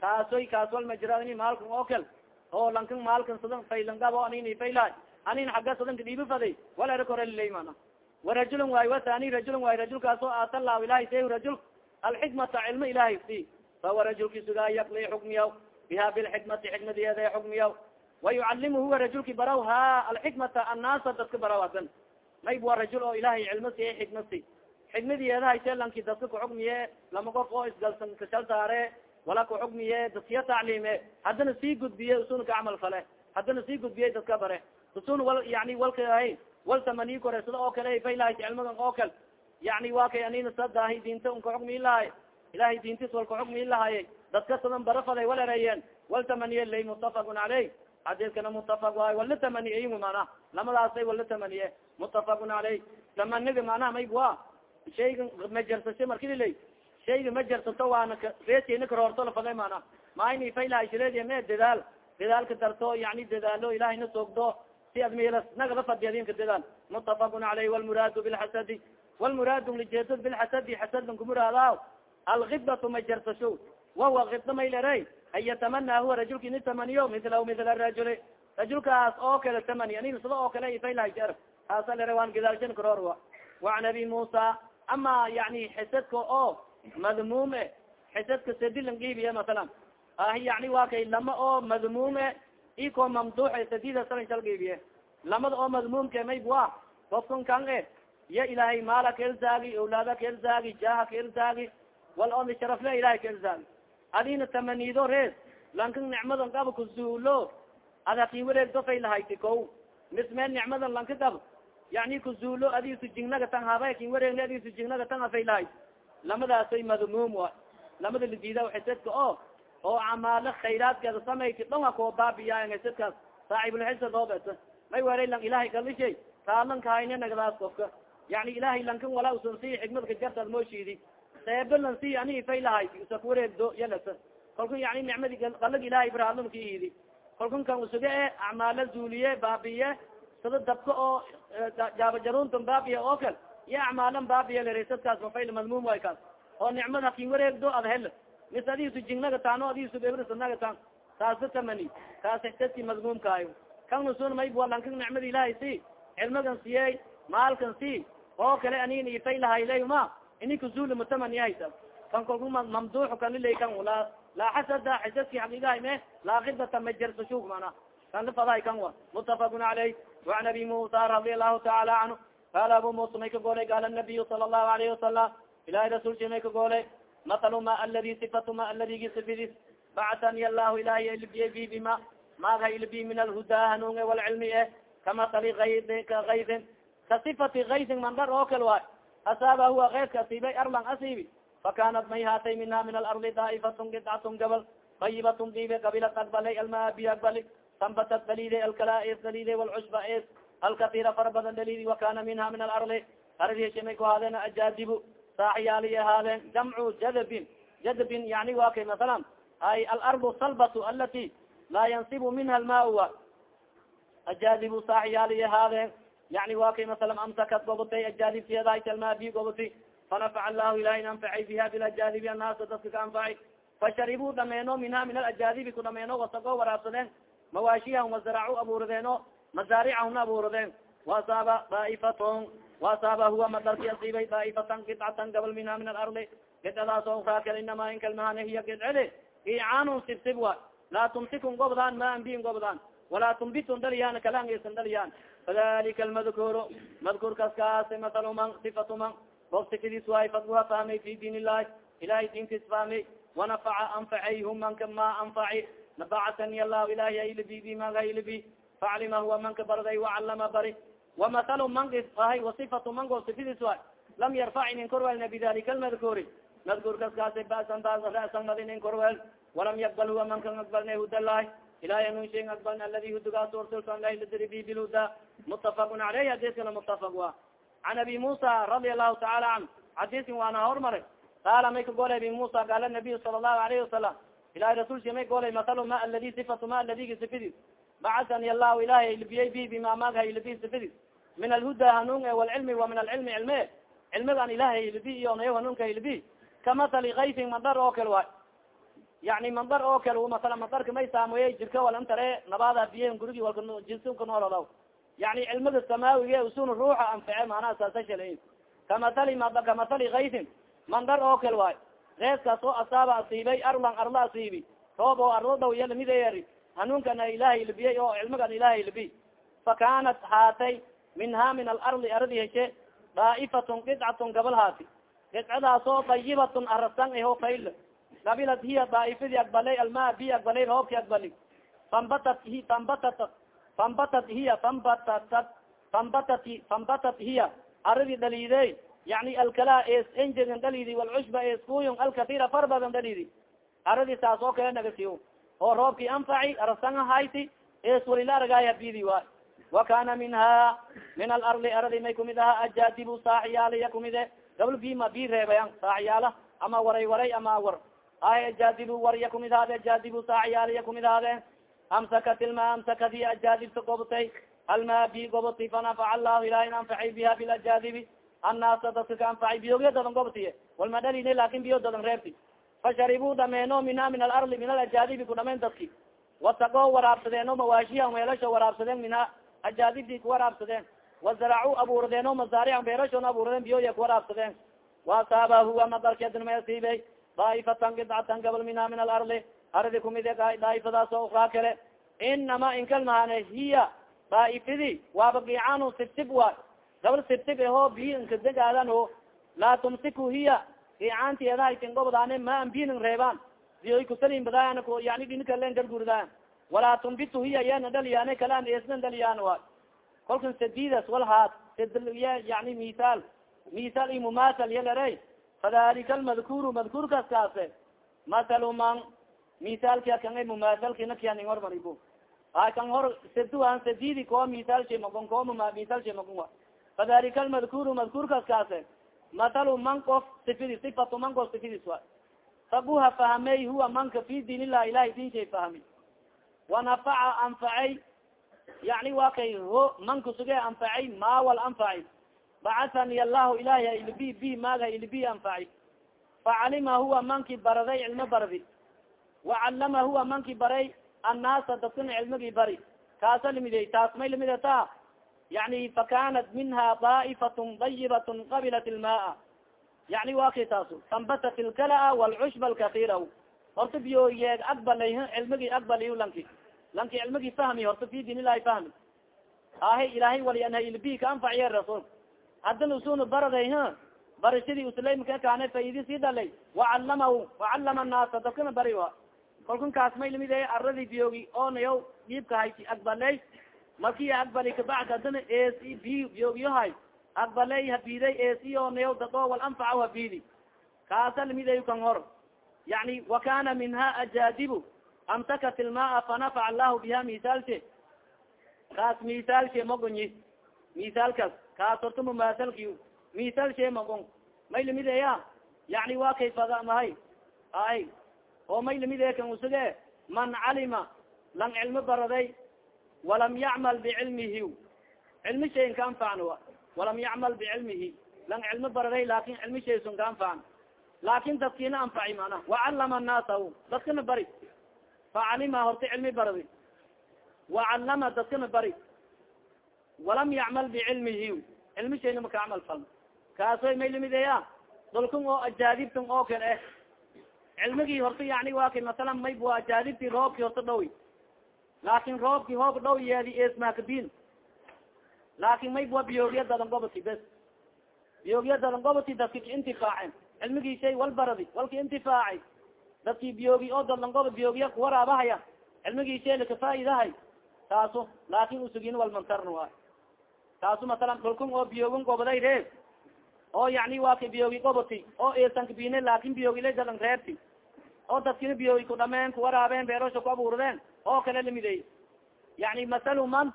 kaasoy kaas wal majraani maalkan oo kal oo lankan maalkan sadan faylangabo anin faylahay anin xagga sadanka dhiibi faday. Wal era korelilay mana warajulun waay watani rajulun waay rajulkaas oo aata ilahay say rajul. Alxikmata cilmo ilahay si fahuwa rajulki sugaa yakli xukmiyaw biha bilxikmati xikmadiyeeda xukmiyaw wayucalimu huwa rajulki baraw ha alxikmata annaasa dadka baraw mayb waa rajul oo ilahay cilmo siye xikma si xikmadiyeedahay selanki dadka kuxukmiye lama qof oo isgalsan kashal saare wala kuxukmiye dadkiya tacliime haddana sii gudbiye usun ka camal fale haddana sii gudbiye dadka bare. Usun wal yani walka wal tamani kore sida oo kale faylahay cilmadan oo kale. Yani waa kay anina sadaahi diinta un kaxukmi lahay. Ilahay diintis wal kaxukmi lahaye dadka sadan barafaday wal ereeyeen. Wal tamaniye lay mutafaqun caleyh xadiiskana mutafaq waay wala tamaniye mana lamadaasay wala tamaniye. Mutafaqun caleyh tamaniga manaha mayb wa shayga majarsasho markililay shayga ma jarsato waana reeskena karoorto lafaday mana maayni faylahay shireediya me dadaal. Dadaalka darto yani dadaalo ilahayna soogdo. Si ad milas nagala fadiyadinka dadaal. Mutafaqun caleyh walmuraadu bilxasadi walmuraadu lijeedad bilxasadi xasadn kumuraada alkibdatu majarsasho wahuwa kibda maylere an yatamana huwa rajulka ini tamaniyo milahu mila rajuli. Rajulkaas oo kale tamani anin sida oo kale ifaylahay jar taasa lere waan gadaalshan karoor waan abi musa ama yani xisadka oo madmuume xisadka sadilan giibiye masalan. Ahi yani waa kay lama oo madmuume iko mamduuce sadida salan shal giibiye lamada oo madmuumke mayb wa kofkan kan e ya ilaahay maala ka irzaagi awlaada ka irzaagi jaha ka irzaagi wal on sharafle ilahay ka irzaagi adina tamanido rees lankan nicmadan qaba kuzuulo ada ki wareegdo fay lahayti ko misme nicmadan lanka qab yani kuzuulo adi sujignaga tan haba kin wareegne adi sujignaga tan afay lahay lamadaasay madmuum wa. Lamada ladiida xisadka o oo camaalo khayraadkeeda samayki dhonga koo baabiya xisadkaas saaxibulxisa doobet may welay lang ilahay galishay raalan kahayne nagdaas kofka yani ilahay lankan walaa usan si xikmadka jartaad mooshidi seebe lan si ani ifay lahay usak wareegdo yalasa kalku yani nicmadi galag ilahay baraalum ka idi kalkun kan usuge e acmaala zuuliye baabiye sada dabka oo jaabajaruntan baabiye oo kal iyo acmaalan baabiye larasadkaas mafayl madmuum way oo nicmad hakin wareegdo ad hel mis adiisu jingnaga taan o adiisu bebrasanaga taan taasa tamani kaas ixtasi madmuumkaayo kan nusun mayba nicmada ilahay si cilmigan siyey maalkan si oo kale anin ifay lahayleyma ini kazuli mutamaniahaysa kan kalku mamduux kalilay kan la laa xasada xasadki xaqiigahay me laa kibata majersashug mana kan lafaday kan wa mutafakun caleyh وan abi musa radi allahu taala canhu qala abu musa may ka goolay qaala nabiyu sala allahu alayhi wasalam ilahi rasulki may ka goolay matalu ma aladi sifatu ma aladigi sifidis bacatani allahu ilahay ilbiye bi bima maagha ilbi min alhuda hanuunge walcilmi eh kamatali ayd ka kaydin ka sifati kaydin mandar oo kal waay asaaba huwa keydka asiibay arlan asiibi fakanat may haatay minha min alardi daa'ifatun gidcatun gabal tayibatun dibe qabilat aqbalay almaa bi aqbali tambatat dalide alkala es dalide walcushba es alkatira fara badan dalidi wakana minha min alardi ardi heshamay ku haadeen ajaadibu saaxiyaali ahaadeen jamcu jadabin jadabin yani wa kay masalan ay alardu salbatu alati laa yansibu minha almaa ajaadibu saaxiyaali ahaadeen yani wa kay masalan amsakat gobotay ajaadibtiyadaayta almaa bi goboti fanafaca allahu ilahi anfacay biha bilajaadibi annaasa dadka ka anfacay fasharibuu dhameeno minha min alajaadibi ku dhameeno wasago waraabsadeen mawaashiyahum wazaracu abuuradeen o mazaaricahumna abuuradeen waasaaba daa'ifatn waasaaba huwa madarki asiibay daaifatan gidcatan gabal minha min alardi gidcadaas oo ukraa kale inama inkalmahane hiya gidcede icaanun sibsib wa laa tumsikun gobdaan ma anbiin gobdaan walaa tumbitun dhaliyaan kalangisan dhaliyaan fadalika almadkuuru madkuurkaas kaas masalu man sifatu man of sifadiis waay fadguha fahmay fi diin illahi ilahay diinkiis fahmay wanafaca anfacayhum manka ma anfaci nabacatani allahu ilahi ailibi bimaga ailibi faclima huwa manka barday wacalama bari wamahalu manki ahay wasifatu mango sifadiis waay lam yarfac inin korwelna bidalika almadkuuri madkuurkas kaasi basan bas rasan mad inin korwel walam yaqbal huwa mankan aqbalna hudallahi ilahi anun shay aqbalna aladi hudugaas ursulsan lahi ladiri bi bilhuda mutafaqun caleyh hadiskana mutafaq wa can abi musa radi allahu taala canhu xadiiskin waana hormaray qaala may ka abi musa qaala nabiyu sala allahu alayhi wasalam ilahi rasulki may golay masalu ma aladi sifatu ma aladigi sifidis bacasani allahu ilahi ilbiyay bi bima maagha ilbi sifidis min alhuda hanuun e walcilmi wa min alcilmi cilme cilmigan ilahay ilbi iyo nayo hanuunka ilbi kamatali kayfin mandar oo kale waay yani mandar oo kale masala mandarka may saamoyey jirka walantare nabada biye gurigi walka jinsi ka noolodaw yani cilmada samaawiga usun ruuxa anface maanaha saasa shalay kamatali kamatali kayfin mandar oo kale waay reeskaas oo asaaba asiibay arlan arla asiibi roob oo arlo daw yalamideeri hanuunkana ilahay ilbiyey oo cilmigan ilahay ilbi fakanat haatay minha min alardi aradi heshe daa'ifatun qidcatun gabal haati. Qidcadaas oo dayibatun arasan eho fayl qabilad hiya daaifadii aqbalay almaa bi aqbalay roobki aqbali fambatat hi fambatat fambatat hiya fambatat fambatat fambatat hiya. Aradi dhaliide yani alkala es enjegin dhalidi walcushba eskuyon alkatira far badan dhalidi aradi saas oo kale nagasiyo oo roobki anfaci arasan hayti es walila argaaya bidi waay. Wakana minha min alardi aradi may kumid aha ajaadibu saaxiyaaliya kumide gabl bima bi reebayan saaxiyaala ama waray waray ama war. Ay ajaadibu warya kumid haade ajaadibu saaxiyaaliya kumid haade amsakat ilma amsakadi ajaadibta gobtay alma bi goboti fanafaca allahu ilahi anfacay biha bilajaadibi annaasa dadka ka anfacay biyoogya dadan gobtiye walma dhalina laakin biyo dadan reebti fasharibuu dhameeno minha min alardi min alajaadibi ku dhameyn dadki wasaqoo waraabsadeeno mawaashiha meelasho waraabsadeen minha ajaadibti kuwaraabsadeen wazaracuu abuuradeen o masaaric beerashon abuuradeen biyoya kuwaraabsadeen waasaaba huwa madarkednmayasiibey daaifatan gidcatan gabal minha min alardi ardi kumide daaifadaas oo ukraa kale inama inkalmahane hiya daaifidi waaba gicaanu sibsib waay gabal sibsib eho biyo nkadegaadan o laa tumsiku hiya gicaanti edahaytin gobdaane ma an binin reebaan? Biyoy kusalin badaayan yani dhinikalen gargurdaan walaa tumbitu hiya yana dhaliyaane kalaan esnan dhaliyaan waay kolkan sadidas walhaad yani misaal misaal i mumasal yalare fadalika almadkuru madkuurkaas kaase. Masalu man misaalkia kanga mumasalkina kianing hormaribo ay kan hor saduan sadidi koo misal shay magon kooma misal shay magon wa fadalika almadkuru madkuurkaas kaase mathalu man qof sifidi sifatu man qof sifidis wa fabuha fahamey huwa manka fi diin illah ilahay diin shay fahmi wanafaca anfacay yani wa kay ho manka suge anfacay maawal anfacay bacahani allahu ilahi hailbi bi maag hailbi anfacay facalima huwa manki baraday cilmo bardi wacallama huwa manki baray annaasa dadkana cilmigii bari kaasa limidey taas may limidata yani fakanat minha daa'ifatun dayibatun qabilat ilmaa yani wa kay taasu tambatat ilkalaa walcushba alkatira horta biyo yeeg aqbalay cilmigii aqbaliy lanki lanki cilmigii fahmi horta fi diin ilahi fahmi ahe ilahay walianha ilbi ka anfaciye rasul haddana usuna baraday barashadii uslamka kaane faidi sii dhalay wacallamahu wacallama annaasa dadkana bari kalkan kaas may la mid e aradii biyoogi oonayaw dhiibka hayti aqbaley marki aqbali kabacd haddana es bi biyoogiyohay aqbaley habiiday esi oonayaw dado wal anfaca habiidi kaasa la mid kan hor. Yani wa kana minha ajaadibu amtakat ilmaa fanafaca allahu biha misaalshe kaas misaalshe magonyi misaalkaas kaas horta mumaasalki misal shee magon may la mid eya yani wa kay fada mahay ay oo may la mid e kan usuge man calima lang cilmo baraday walam yacmal bicilmihi cilmi shayin ka anfacn walam yacmal bicilmihi lang cilmo baraday laakin cilmi shaysun ka anfacn laakin dadkiina anfaci mana wacallama annaasa dadkana bari facalima horta cilmi baradi wacallama dadkana bari walam yacmal bicilmihi cilmi shayna maka camal falna kaasoy may lamideya dulkun oo ajaadibtan oo kale eh cilmigii horta yani wa kay masalan mayb waa ajaadibti roobki horta dhawi laakin roobki hoob dhaw yeedi esmakabin laakin mayb waa biyoogya dadan goboti bes. Biyoogya dadan goboti dadki ka intifaacen. Cilmigii shay wal baradi walka intifaacay. Dadki biyoogi oo dadan gobo biyoogya kuwaraabahaya cilmigii shay lakafaa'idahay taaso laakin usugin walmantarna waay. Taasu masalan dulkun oo biyoogun goboday reeb oo yani waa ka biyoogi goboti oo esanka bine laakin biyoogila dadan reebti oo dadkina biyoogi ku dhameen kuwaraabeen beerosha ku abuurdeen oo kale lamidey yani masalu man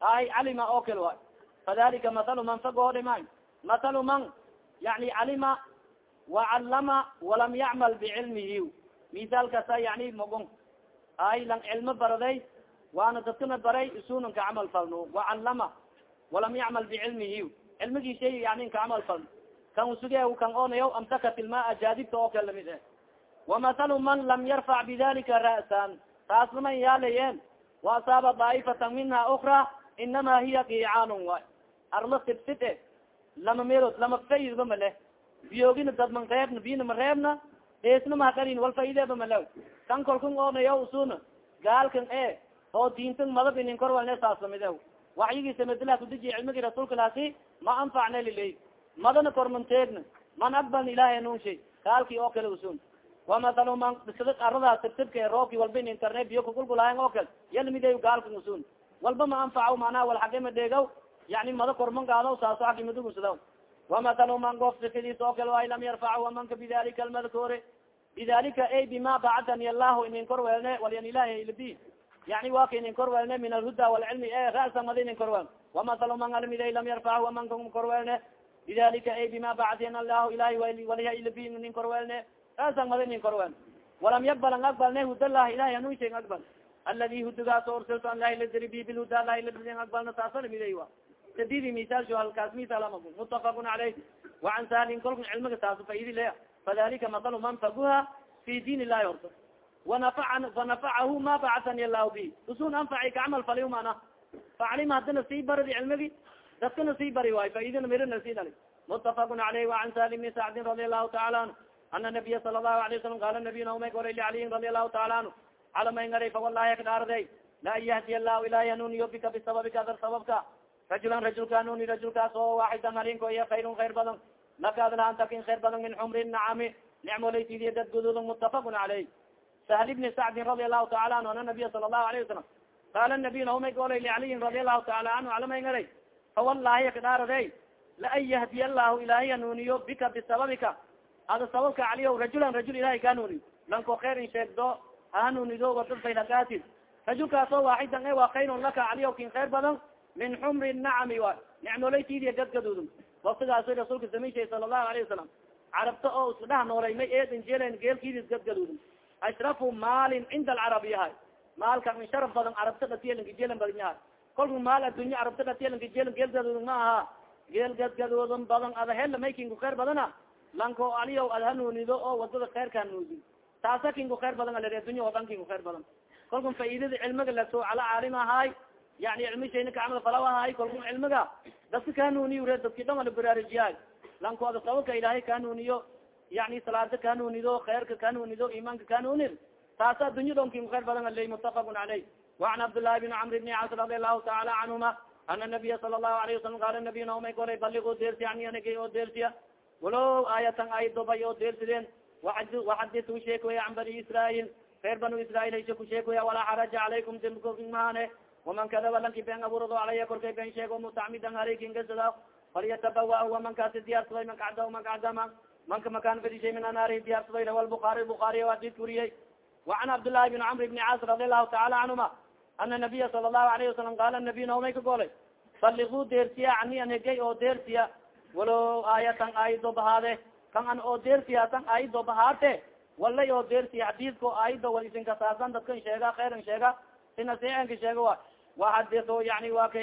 ay calima oo kale waay. Fadalika masalu man fagoodhima masalu man yani calima wacallama walam yacmal bicilmihi misaalkaasa yani mogon. Ay lang cilmo baraday waana dadkana baray isunan ka camal falno wacallama walam yacmal bicilmihi cilmigii shay yani ka camal falno kan usuge kan onayo amtakat ilmaa jaadibta oo kale la mid eh wamahalu man lam yarfac bidalika ra'san taas yaalayeen. Waasaaba daa'ifatan minha ukra inama hiya kiicaanun waay arlo sibsid e lama meelood lama faidba maleh biyoogina dadman reebna bina ma reebna eesna mahakarin wal faideeba malew kan kolkan oonayo usuna gaalkan e oo diintan madab inin kor walne saas la mid e waxyigiisa madila kudejiye cilmigii rasuulka laasi ma anfacna liley madana kormanteegna man aqbalna ilahay hanuunshay kaalki oo kale usun wamahalu man sida aradaas sibsibka roobki walba inin karne biyo kukulgulaayan oo kale. Yalamide gaalka usun walba ma anfaco manaa wal xagima dheegaw yani mada korman gaado saaso xagimadugusadaw wamahalu man goof sifidiis oo kale ay lam yarfac wamanka bidalika almadkuuri bidalika ay bima bacatani allahu inin kor weelne walyan ilahi ilbi yani wa ka inin kor weelne min alhuda walcilmi e rasa mada inin kor weel wamahalu man almiday lam yarfac wamanka kor weelne bidalika ay bima bacatan allahu ilahi waliha ilbi inin kor weelne rasa mada inin kor weel walam yaqbal ang aqbalne hudalah ilahi hanunshay aqbal. Aladi hudugaas ursilto an lahi ladiri bi bilhuda lahi ladiri aqbalna taasa lamiday wa sadidi misaalsho halkaas misaalama mutafaqun caleyh wacan saalin kolka cilmiga taas faidi le fadalika masalu man faguha fi diin illahi horta wanafaca fanafacahu ma bacatani allahu bi. Usun anfaci kacamal faliw mana. Facalima hadana sii baradi cilmigi dadkana sii bari waayo faidana mirana sii dhali mutafaqun caleyh wacan salim bni sacdin radi allahu taala anhu ana nabiya sala allahu alay wasalam qaala nabiyuna umay goray lialiyin radi allahu taala anhu calamay ngaray fa wallahi akdaarday la an yahdiy allahu ilahi hanuniyo bika bisababika adar sababka rajulan rajulka hanuni rajulkaas oo waaxidan halinko iyo kayrun khayr badan lakaad lahan takin khayr badan min xumri nacami nicmolaysidiya dad guduudun mutafaqun caleyh sahl bni sacdin radi allahu taala anhu ana nabiya sala allahu alayh wasalam qaala nabiyuna umay golay lialiyin radi allahu taala anhu calamay ngaray fa wallahi akdaarade la an yahdiy allahu ilahi hanuniyo bika bisababika ada sababka caliyo rajulan rajul ilahay ka hanuniyo lanko khayrin sheegdo hahanunido wadad faylagaatid rajulkaasoo waaxidan e waa khayrun laka caliyo kin khayr badan min xumri nacami wa nicmoleytiidiya gadgadudum waktigaaso rasuulka samayshay sala allahu alayhi wasalam carabta oo isku dhaha noolay may eedin jelen geelkiidis gadgadudum ashrafu maalin cinda alcarabi yahay maalka in sharaf badan carabta dhatiyelankajelan badan yahay kolku maal addunya carabta dhatiyelankajelan geelgadudum ma aha geel gadgadudum badan ada hela may kinku khayr badana lanko aliyo ad hanuunido oo oh, waddada kheyrka hanuuniyo taasa kinko kheyr badan alr adunya oo dhan kinko kheyr badan. Kolkum faidada cilmiga laso ala caalim ahaay yani cilmi shayna kacamada falaw ahaay kolkum cilmiga dadka kahanuuniyo re dadki dhan wala baraarujiyaay lanko ad sababka ilaahay kahanuuniyo yani salaada kahanuunido kheyrka kahanuunido imaanka kahanuunir taasa addunya dhon kinko kheyr badan aley mutafaqun caleyh waan cabdllahi bin camr bni cas radi allahu taala canhuma ana nabiya sala allahu alayh wasalam qaala nabiyna omay golay baligo dersiya anyanag oo dersiya walow aayatan ay dobay oo deersideen waxaditu sheekwaya can bani israail reer banu israail haysha ku sheekwaya walaa xaraja calaykum dimkomaane waman kadaba lanki been abuurado calaya korkay been sheego mutacmidan alaykin gasada falyatabawa waman kaasi diyaarsaday man kacda manka makaan fadishay min anaari diyaarsaday rawa lbukaari bukaari o hadid kuriyey wacan cabdillaahi bin camr bni caas radi allahu tacaala canhuma ana nabiya sala allahu alayhi wasalam qaala nabiy naomay ka golay balliquu deersiya cani an hegay oo deersiya walow aayatan aayado bahaade kan an oo deersiya tan aayado bahaate walay oo deersiya xadiidko aayado wal isin kasaasan dadkan sheega khayran sheega sina sienka sheega wa. Waxadito yani waa ka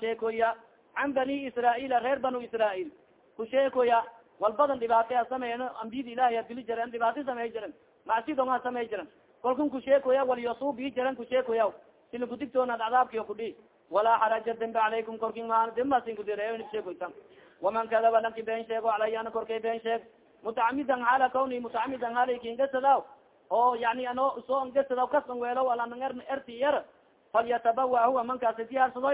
sheekoya can bani israail reer banu israail ku sheekoya wal badan dhibaataya sameeyen ambiyada ilahi a dili jaren dhibaato samey jiren macsidonga samey jiren kolkan kusheekoya walyasuubi jiran kusheekoya sila kudigtoonad cadaabkiyo kudhi walaa xaraja dembe calaykum korkin maan dembasin kudireesheekoytan waman kadaba lanki been sheego alaya ana korkay been sheeg mutacamidan ala kawni mutacamidan ala kingasadaw oo yani ano soo ngasadaw kasan weelo alan erti yar falyatabawa huwa mankaasi diyaarsado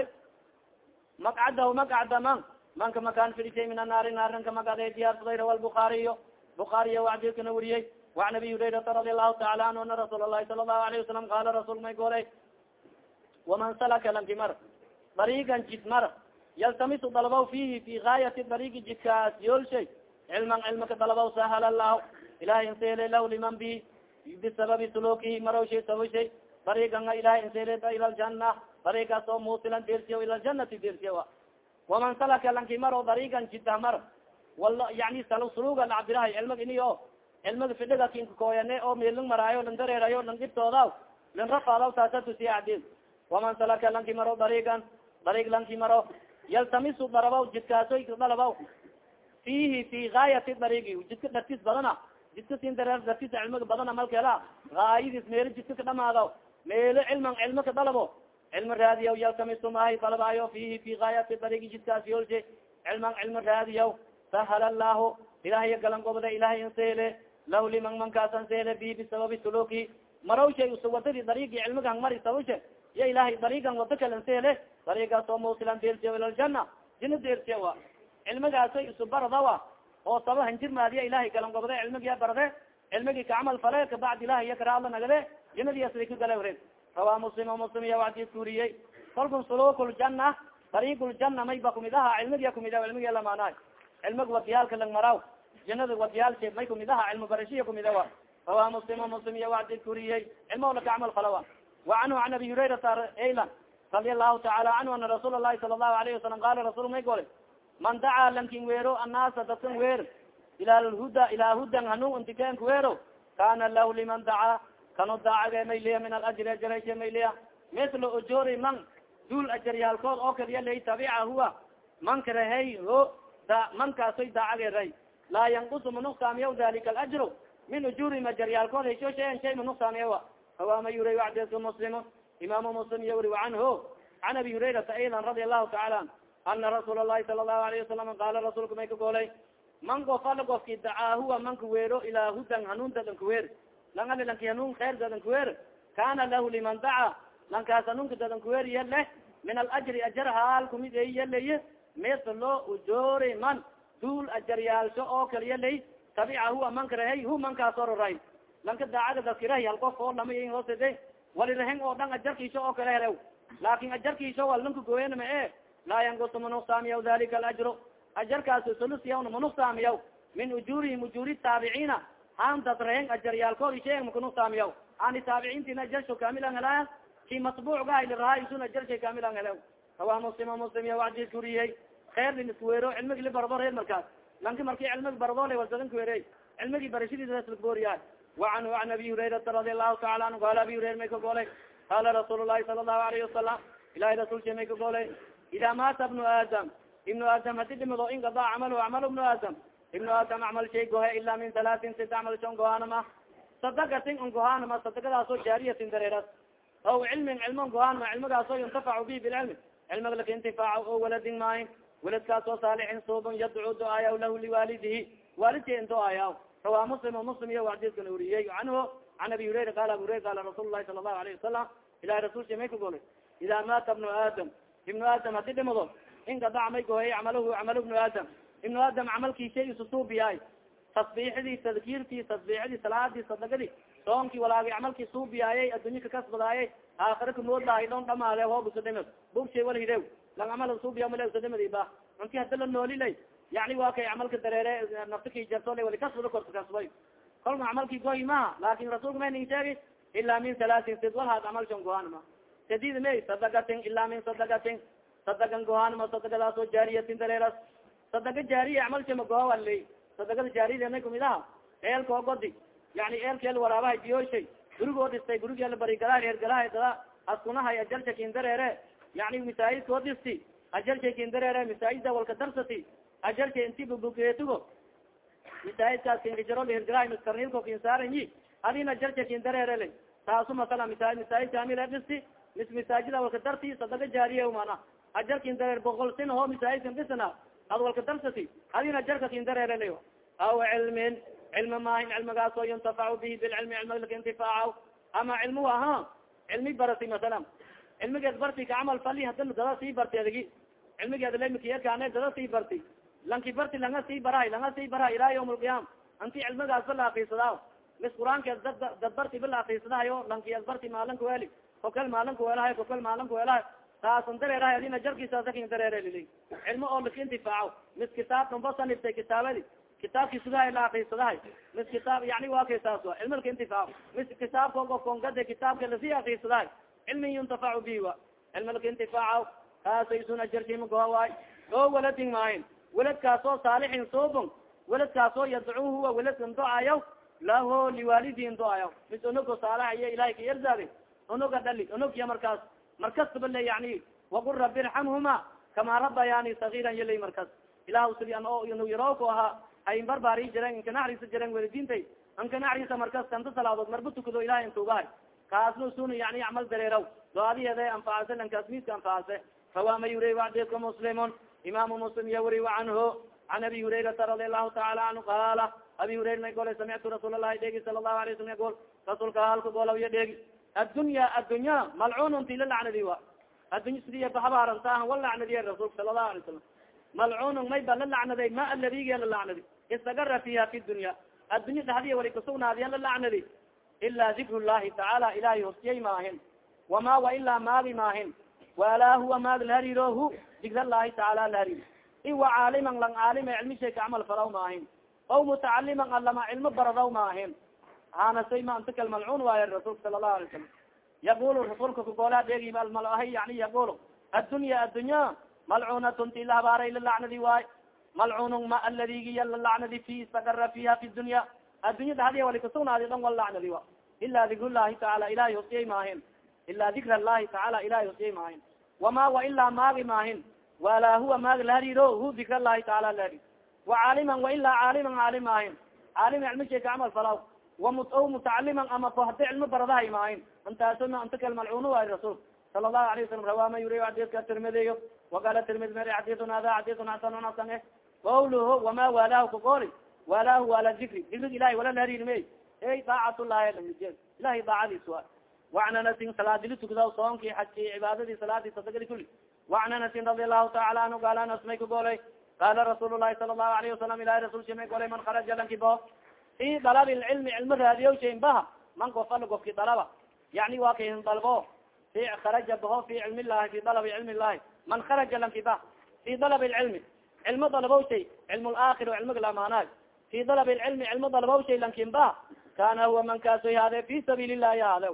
maqcadahu maqcda man manka makaan fidisay min anaari naaranka magaday diyaarsaday rawa lbukaariyo bukaariyo wacdikana wariyey وan abi hurairata radi alahu taala anhu ana rasuul lahi sala lahu alayه wasalam qaala rasul may golay waman salaka lanki dariigan jid mar yaltamisu dalabaw fihi fi gaayati darigi jidkaas yoolshay cilman cilmaka dalabaw sahala lah ilahay insele lah liman bi bisababi sulukihi marawshay sabashay dariiganga ilahay insele ila ljana dariigaas oo musilan dersiya ila ljanati dersiya وaman salaka lanki maro dariigan jidda mar wala yani suluga lacabirahay cilmag ini o cilmada fidhiga kinkakooyane oo meelin maraayo lan dareerayo lan dhibtooda lan rafaadaw taasa tusiya cadin waman salaka lanki maro dariigan dariig lanki maro yaltamisu darabaw jidkaasoy dalabaw fihi fi gaayati dariigi jidka dartis badana jidka sin dareer dartis cilmiga badana malkeela gaayadis meelo jidka ka dhamaado. Meelo cilman cilmo ka dalabo. Cilmi raadiyaw yaltamisu mahay dalabaayo fihi fi gaayati dariigi jidkaas yoolshe cilman cilmi raadiyaw sahala allahu ilahay galan gobda ilahay insele lah liman mankaasan seele bi bisababi suluki. Maraw shay usa wadadi dariigi cilmiga hang mari sababshe ya ilahay dariigan wada kalan seele dariigaas oo musilan deersiya ila ljana jina deersiya wa cilmigaasay isu baradawa oo saba hanjir maadiya ilahay galan cilmigiya barade. Cilmigi kacamal fale kabacdi ilahay iya karaadla nagade jinadiasay ka gala wren rawa muslim muslim iya wadi kuriyey kolkun sulukuljana dariiguljana mayba kumid aha cilmigiya kumid ah cilmigiya lamaanaay cilmiga wadiyaalka lang maraw. Jinada may kumid aha cilmi barashiya kumid awa rawa muslim muslim iya wadi kuriyey cilmo laka camal falawa وanhu an abi hurayrata aylan radia alahu taala anhu ana rasuul lahi sala lahu alayhi wasalam qala rasul may gole man dacaa lankin weero annaasa dadkan weer ila lhuda ilaa hudan hanuun intikenka weero kana lah liman dacaa kanu daacage mayliya min alajri ajarayse mayliya mithla ujuri man duul ajaryaalkood oo kaliya lay tabica huwa mankarahey ho da mankaasoy daacage ray laa yanqusu manuqsaamiya dalika alajru min ujuri majaryaalkood hesho shayan shay manuqsaamiyawa hawaama yuray wacdesu muslimu imam mslim iya wari anhu an abi hurairata aidan radia lahu taala an ana rasuul lahi sala lahu alayhi wasalam qaala rasuulka may ka golay man gof ala gofki dacaahuwa manka weero ilaa hudan hanuun dadan kaweer langani lanki hanuun kheer dadan kaweer kana lahu liman daca lankaas hanuunka dadan kaweer iya leh min alajri ajar haal kumid eyiyaley meslo ujoori man duul ajaryaalsho oo kaliyaley tabica huwa mankarahey hu mankaas ororay lanka daacada daskirahy hal qof oo waliraheng oo dhan ajarkiisho oo kale herew laakin ajarkiisho wal lanka gooyana ma e laa yangusu manuqsaamiyaw dalika alajru. Ajarkaas sulusiyawn manuqsaamiyaw. Min ujurihim ujuri taabiciina han dad raheng ajaryaalkoodi sheeg makanuqsaamiyaw ani taabiciintina ajarsho kaamilan helaya ki matbuuc gahay lirahay isuna jarshay kamilan hele rawa muslim iya wadis kuriyey kheer lin iskuweero cilmigi li reer markaas. Lanki marki cilmigi bardole wasadan kuweere cilmigii barashadiisasbooriyahay waanhu an abi hurayrata radi allahu taala anhu qaala abi hurayra may ka golay qaala rasuul lahi sala allahu alayhi wasalam ilahi rasulka may ka golay ida maata ibnu aadam ibnu aadam hadi dhimado inqada camal camal ibnu aadam ibnu aadam acmal shay gohe ila min halaatin sid acmal shan gohaanama sadagatin on gohaanama sadagadaasoo jaariyatin dareeras aw cilmin cilmon gohaanama cilmigaasoo yuntafacu bi bilcilmi cilmiga laka intifaaco o waladin maahin waladkaasoo saalixin suubon yadcu do-aayaw lahu liwaalidihi waalidka in do-aayaw rawaa muslim muslim iyo xadiiskan uriyey canhu can abi hurayra qala abu hurayra qala rasuul lahi sala allahu alayhi wasalam ilahi rasulka may ka golay ida maata ibnu aadam ibnu aadam haddii dhimado inkadac may gohey camalahu camal ibnu aadam ibnu aadam camalkiisha isusuubiyaay tasbiixdii tadkiirtii tasbiixdii salaadii sadagadi soonkii walaagi camalkii suubiyaayay addunya kakasbadaayay aakhira kamoodlahay dhon dhamaade hoobusudhimad bugshay wal hidew lang camal suubiya male usadhimadiba unki hada la noolilay yani waa kay camalka dareere naftikii jartole wali kasbado korta kasbay kolka camalkii goy maha laakin rasuulka may nin sheegi ilaa min salaatin sid walhaad camal shan gohaanma sadid may sadagatin ilaa min sadagatin sadagan gohaanma sadagadaasoo jaariyatin dareeras sadaga jaariya camalshama goha aley sadagada jaariyada may kumid aha eelkoo godi yani eelkeel waraabaha biyooshay gurigoo dhistay gurigeela barigalaha reergalaha dada askunahay ajalsha kin dareere yani masaajidkoo dhisti ajalsha kin dareere masaajida walka darsati ajalsha inti kinkajaro reergalaha miskarniilko kinsaaranyi adina ajalsha kin dareerele taasu masala misa masaajid kamil dhisti mis masaajida walka darti sadaga jaariya mana ajar kin dareer boqol sin ho masaajidkan dhisana ad walka darsati adina ajarka kin dareerele aw cilmin cilmi maahin cilmigaasoo yuntafacu bihi bilcilmi cilmiga intifaaca ama cilmu aha cilmi barati masalan cilmigeed barti ka camal fali hadana dada sii barti adigi. Cilmigeed lamikiyakane dada sii barti lanki barti langa sii barahay langa sii barahay ilaa yawm alqiyama anti cilmigaas ba la akiisadaa mis qur'aankeed dad dad barti ba la akiisadahayo lanki ad barti maalinka weli kokal maalinka welahay kokal maalinka welahay taasan dareerahay adina jarkiisasakin dareere lili cilmo oo laka intifaaco mis kitaab damba saniftay kitaabadi kitaabki sugahay la akiisadahay mis kitaab yani waa kay saas wa cilmi laka intifaaco mis kitaabka gofkongade kitaabka la sii akiisadahay cilmin yuntafacu bi wa cilmi laka intifaaco kaasay sun ajarkima goha waay oo waladin maahin weladkaasoo saalixin soobon weladkaasoo yadcu huwa weladkan do-ayaw laho liwaalidin do-ayaw mis onogo saalax iyo ilahay ka yarzaadi onoga dhali onogya markaas markastaba le yani waqul rabi irxamhuma kama rabayani sagiiran yalay markas ilah sidi an nu yaroko ahaa hayn barbaari jiren inka naxriisa jiren welidintay anka naxriisa markas kanta salaadood marba tukado ilahay intugahay kaasna suna yani acmal dareeraw do-adiyeede anfacase lankaas miiska anfacase rawa ma yuri wacdika muslimun imaamu muslim iya wari canhu can abi hurayrata radi allahu taala canhu qaala abi hurayra may golay samictu rasuul allahi dheegi sala allahu alay slam gol rasuulka halka golaw iya dheegi addunya addunya malcunun ti la lacnadi wa addunya sidiya bahabaarantaahan wa lacnadiye rasuulka sala allahu alay salam malcunun may ba la lacnaday ma aladigiya la lacnadi istagara fiha fi dunya addunya dhaxdiya wali kasugnaadiya la lacnadi ila dikru llahi tacaala ilahay hosiyay maahin wama wa ilaa maagi maahin walaa huwa maag lahariirohu dikr llahi tacaala lahariir iwa caaliman lang caalima cilmi shay ka camal falaw maahin o mutacaliman alama cilmo baradaw maahin hanasay ma anta kal malcuun waaye rasuulka sala allahu alay salam yaqulu rasuulka kagoolaa dheegi malmalhay yani yaqulu addunya addunya malcunatun ti la habaaray la lacnadi waay malcunun ma aladigiya la lacnadi fi istagara fiha fi dunya. Addunya daxdiya wali kasugnaadi dhan wal lacnadi wa ila dikr llahi tacaala ilahay hosiyay maahin ila dikr llahi tacaala ilahay hosiyay maahin wama wa ilaa maagi maahin walaa huwa maag lahariiro hu dikr llahi tacaala lahari wa caaliman wa ilaa caaliman caalim maahin caalim cilmi shay ka camal falaw o mutacaliman ama ko hadi cilmo baradahay maahin antaasma anta kal malcuun waay rasuul sala allahu alayه wasalam rawama yuri xadiska tirmidiyo waqala tirmidi mer xadiun hada xadiun xasanun hasan e qawluhu wama walahu kagooli walahu wala dikri dikrig ilahi wala lahariirme ey daacat llahi ilahay daacadiis wa وan anasin salaadili tukda soonki xajki cibaadadii salaadi sadagadi kuli وan anasin radi allahu taala anhu gaal anas may kagoolay qala rasuul الlahi sala الlahu alayه wasalam ilahi rasulki may golay man kharaja lanki bo fi dalab lcilmi cilmo raadiyo shayn baha man gofal gofki dalaba yani wa kahin dalbo fi kharaja baho fi cilmi llahi fi dalabi cilmi llahi man kharaja lanki bah fi dalab lcilmi cilmo dalabo shay cilm laakhir cilmiga lamaanaay fi dalab lcilmi cilmo dalabo shay lankin bah kana huwa man kaasoy haade fi sabiil llahi haade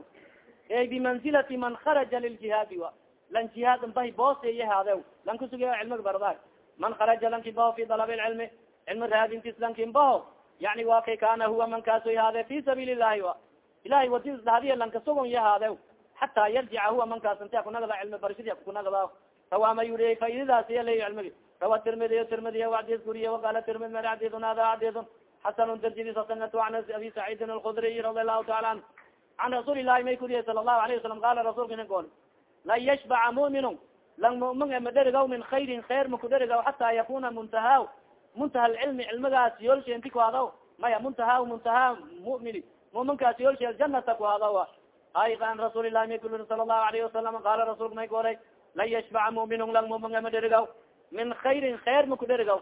ey bimanzilati man kharaja liljihaadi wa. Lan jihaad bahi booseye haade lan kusuge cilmiga bardaay man kharaja lanki baho fi dalab lcilmi cilmi raadintis lankin baho yani wa kay kana huwa man kaaso haade fi sabiil ilahi wa ilahay wadis dhadiya lanka sugon yahaade xataa yarjica huwa man kaas intia kunagada cilmi barashadi kunagada rawama yuriy faidadaas yalay cilmigi. Rawa tirmidiy tirmidiy adis guriye waqala tirmidi mer adidun hada adidun xasan darjidisasangatu an abi saciidin alkudriy radi allahu taala anhu can rasuuli lahi may kuriye sala allahu alayه wasalam qala rasulka nin gool lan yashbaca mu'minu lang mumin e maderigaw min khayrin khair makuderigaw xata yakuna muntahaa muntaha lcilmi cilmigaas yoolshe inti kuhadaw maya muntahaa muntahaa mumini muminkaas yoolshe aljanata kuhadaw ay an rasuuli lahi may kuli sala allahu alayhi wasalam qala rasulka may goolay lan yashbaca mu'minu lang mumin e maderigaw min khayrin khair makuderigaw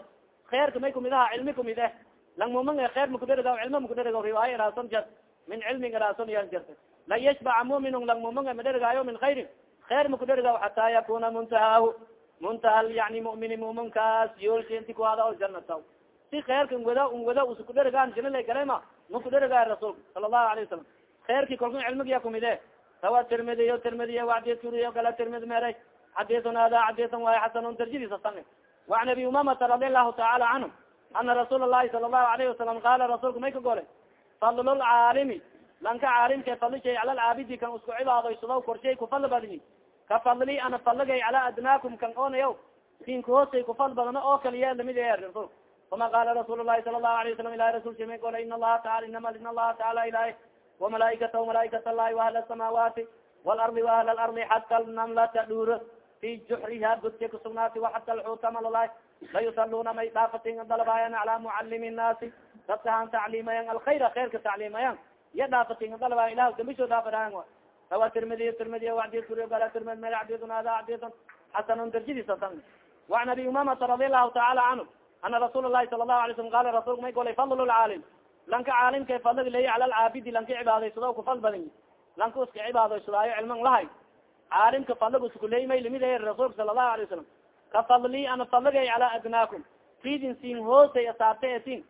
khairka may kumid aha cilmi kumid eh lang mumin e khair makuderigaw cilmi makuderigaw riwaaya iraasan jar min cilmin raasonyan jarta la yashbaca mumin lang muminga madhergaayo min kayrin khair makudhergaayo hataa yakuna muntahaahu muntaha yani mumini muminkaas yoolsenti kuhada o janataw si khairka nwada nwada usa kudhergaan jinala garema ma kudhergaaya rasuulka sala allahu alayh wasalam khairki kalkun cilmigiya kumide sawa tirmidiyo tirmidiya wadiskuriyo kala tirmid meray xadisun hada xadisan waayo xasanun tarjidisasan waan abi umamata radi allahu tacaala canhu ana rasuul lahi sala allahu alayhi wasalam qaala rasuulka may ka golay fadlulcaalimi lanka caalimka fadlishay cala lcaabidi kan isku cibaadaysado korshay kufadl badni ka fadli ana fadligay cala adnaakum kan onayo sin kahoosay kufadl badno oo kaliya lamid e rasul uma qala rasuul الlahi sala الlahu alayه wasalam ilahi rasulka may golay in allaha taala inama in allaha taala ilahi وamalaa'ikatahu malaa'ikat allahi waahla الsamaawaati واlardi waahla اlardi xata namlata dhuur fi juxriha godka kasugnaati waxata alxuuta malalaay layusaluna may dhaafatin dalabaayan cala mucalimi nnaasi dadka han tacliimayan alkhayra khayrka tacliimayan iya dhaafatin dalabaayan ilah dambisho dhaafadayan a rawa tirmidiy tirmidiy wacdid kuriyo gala tirmid mer cadidun hada cadidun xasanun darjadiisa san وan abi umamata radi allahu taala canhu ana rasuul الlahi sala الlahu alay slam qala rasulka may golay fadl lcaalim lanka caalimka fadlig ley cala lcaabidi lanka cibaadaysado kufal badin lanka iska cibaadaysadaayo cilman lahay caalimka fadlig iskuley may lamid ahe rasuulka sala الlahu alay wasalam ka fadli ana fadligay cala adnaakum. Sidin siin hoosay asaabta etin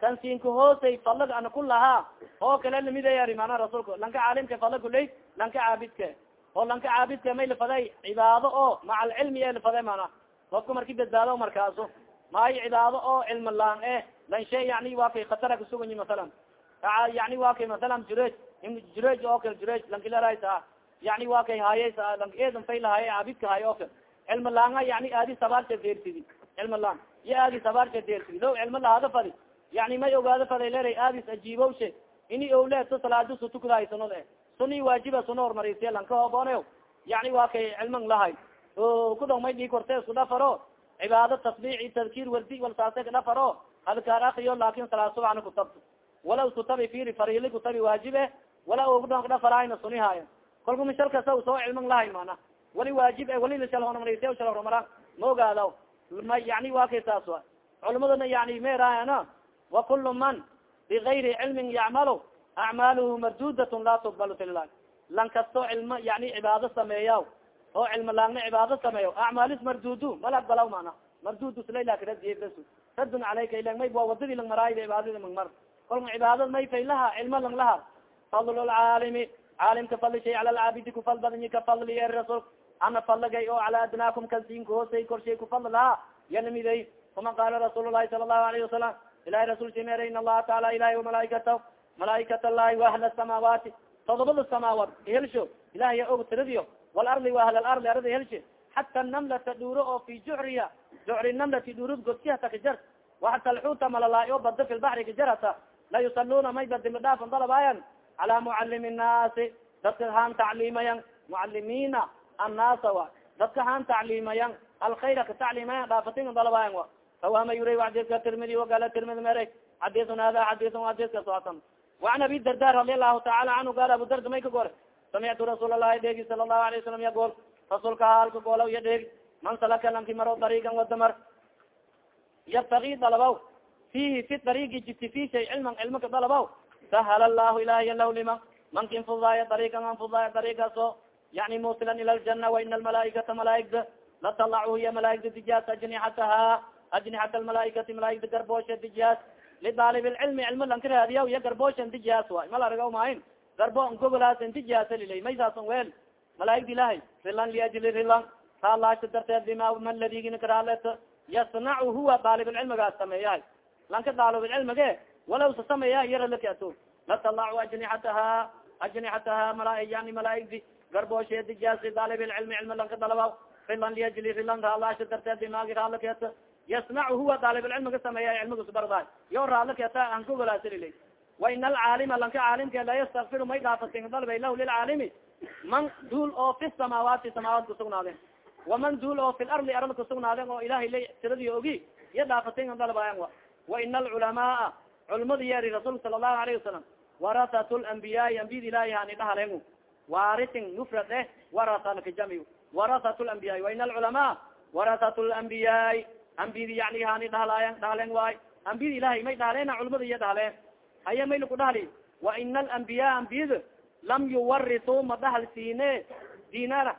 kan siinka hoosay fadlig ana ku lahaa. Oo kale la mid ay mana rasuulka lanka caalimka fadlig kuley lanka caabidka oo lanka caabidka may lafaday cibaado oo maca alcilmi e lafaday mana qofka marki badbaado markaaso maayo cibaado oo cilmi laan eh. Lan shay yani waa kay khatara kusuganyi masalan. Yani waa kay masalan jurej jurej oo kale jurej lankilarasa yani waa kay haye eedan fay lahaye caabidka haye oo kale cilmi laanga yani aadi sabaarta deersidi cilmi laan iyo aadi sabaarta deersidi lo cilmi lahaada fadi yani may ogaado faday leeray aadis ajiibowshe ini owleeto salaadisu tukudahaysanod e suni waajiba suna hormarisiya lanka hoobooneo yani waa kay cilman lahay o kudaw may dhii korte isku dhafaro cibaado tasbiici tadkiir wardi wal saase ka dhafaro adkaar akriyo laakin salaad subxna kutabto wala isku tabi firi farili kutabi waajibe wala ogudon ka dhafarahayna suni haayo kolku mishal kasa soo cilman lahay mana wali waajib e wali lashal horumarisiya shal horumaraan ma yani waa kay saas wa culmadana yani meerahana wa kulu man bigayri cilmin yacmalu acmaaluhu mardudatun laa tuqbal filah lan kasto cilmo yani cibaado sameeya oo cilmo laagna cibaado sameeyo acmaalis mardudu mala aqbalaw mana mardudu silailakradbas radun caleyka ila may wa wadadii lang maraay cibaadadi mang mar. Kolka cibaadad may fay laha cilmo lang laha fadl lcaalimi caalimka fadli shay cala lcaabidi kufal badnyi ka fadli rasul ana fadligay oo cala adnaakum kansiinka hoosay korshay kufadl lahaa yanamiday uma qaala rasuul lahi sala allahu alayhi wasalam ilahi rasul simer in allaha taala ilahi وamalaa'ikata malaa'ikat allahi waahla samaawaati todobada samaawaat helsho ilahiya og tiradiyo walardi waahla lardi arada helshe xata namlata dhuuro oo fi juxriya jucri namlati dhuurud godsi hata kajar waxata alxuuta malalaayo bada fi lbaxri kajar la yusaluna may badimi dhaafan dalabaayan cala mucalimi nnaasi dadka haan tacliimayan mucalimina annaasa wa dadka han tacliimayan alkhayra ka tacliimayan dhaafatin dalabaayan wa fawahama yuray xadiiska tirmidi wagala tirmidi mere xadiisun hada xadiisun xadiiska soatan waan abi darda radi allahu taala canhu gaar abu darda may ka gore samictu rasuul allahi dheegi sala allahu alayh wasalam ya gool rasuulka halka goolaw ya dheegi man salaka lanki maro dariigan wadamar yabtagi dalabaw fihi fi dariigi jibti fi shay cilman cilmaka dalabaw sahala allahu ilahiya lah liman manka infudaaya dariigan anfudaaya yani musilan ila ljana waina almalaaikata malaaigda latalachu hiya malaaigda dijaas ajnixataha ajnixat almalaaikati malaaigda garboosha dijaas lidaalib lcilmi cilmi lanka raadiya iya garbooshan dijaas waay mal arga mahayn garbo ngogolaas intijaasalilay maysaason weel malaaigda ilahay rilan liajli rilan raalaasha darteed bima man ladigina karaalet yasnacu huwa daalibulcilmigaas sameeyahay lanka daalibulcilmige walaw sa sameeya yaralakato latalacu ajnixataha ajnixataha mala yani malaaigdi garboosheedi jaasi daalibilcilmi cilmi lanka dalaba rilan liajli rilan raalaasha darteed bimaagi raalaketa yasnacu huwa daalibulcilmiga sameeyahay cilmigas bardaay yo raalaketa an kagolaasalilay wain alcaalima lanka caalimke la yastakfiru may dhaafatin dalbay lah lilcaalimi man duul oo fi samaawaati samaawaat kusugnaadeen waman duul oo fi lardi arad kusugnaadeen oo ilahay la tiradi ogi iya dhaafatin dalbayan wa wain alculamaaa culmada yeeri rasuulka sala allahu alayhi wasalam warasat lambiyaai ambiyada ilahi hani dhahalen warisin mufrad eh. Warasalkajami warasat lambiyaai wain alculamaa warasat lambiyaai ambiyadi yani hani dhahlaayan dhahlen waay ambiyada ilahay may dhahleena culmada iya dhahleen haya may laku dhahli waina alambiyaa ambiyada lam yuwarisu ma dhahal siine dinaar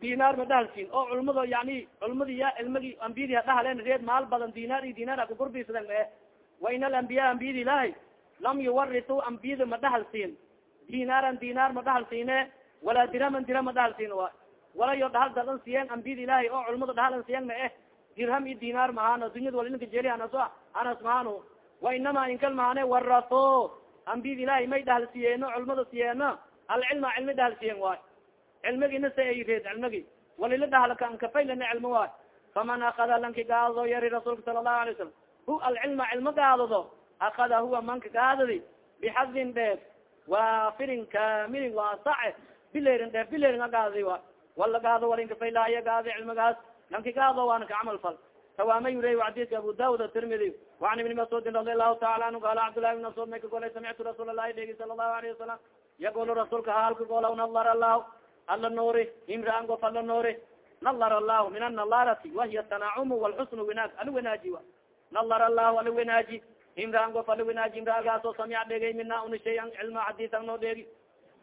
dinaar ma dhahal siin oo culmado yani culmadi ya cilmagi ambiyadi hadhahaleen reed maal badan dinaar iyo dinaar akagurbisadan e waina alambiyaa ambiyada ilahay lam yuwarisu ambiyada ma dhahal siin dinaaran dinaar ma dhahal siine walaa dirhaman dirham ma dhahal siin wa wala yo dhahal dadan siyen ambiyada ilahay oo culmada dhahalan siyan ma eh? Dirham iyo dinaar mahaan dunyada wala ninka jeli anas anas mahaan wainama inkal maane waraso ambiyada ilahay may dhahal siyeeno culmada siyeeno alcilma cilmi dhahal siyen waay cilmigina sa ay reed cilmigi walila dhahalka ankafaylana cilmo waay faman akada lanki gaadado yari rasuulka sala allahu alay wasalam hu alcilma cilmo gaadado akada huwa manka gaadadi. Bixadin dheef waafirin kamilin waa sace bilerin dheef bilerin agaadadi waay wala gaado walinkafaylaaya gaadi cilmigaas. Lanki gaado waana ka camal fal. Tawaama yurey xadiska abu daud atirmidi وan ibni masudin radi allahu taala anhu qala cabdllahi bn masud may ka samictu rasuul lahi dhegi sala allahu alayhi wasalam yaqulu rasuulka haalka gola nadar allahu ala nuuri imraan ala nuuri. Nadar allahu min analarati wahiya tanacum walxusn winaag ala winaaji wa. Nadar allahu ala winaaji imraan gof ala winaaji imraagaasoo samic dhegay mina una shay an cilma xadiis an noo dheegi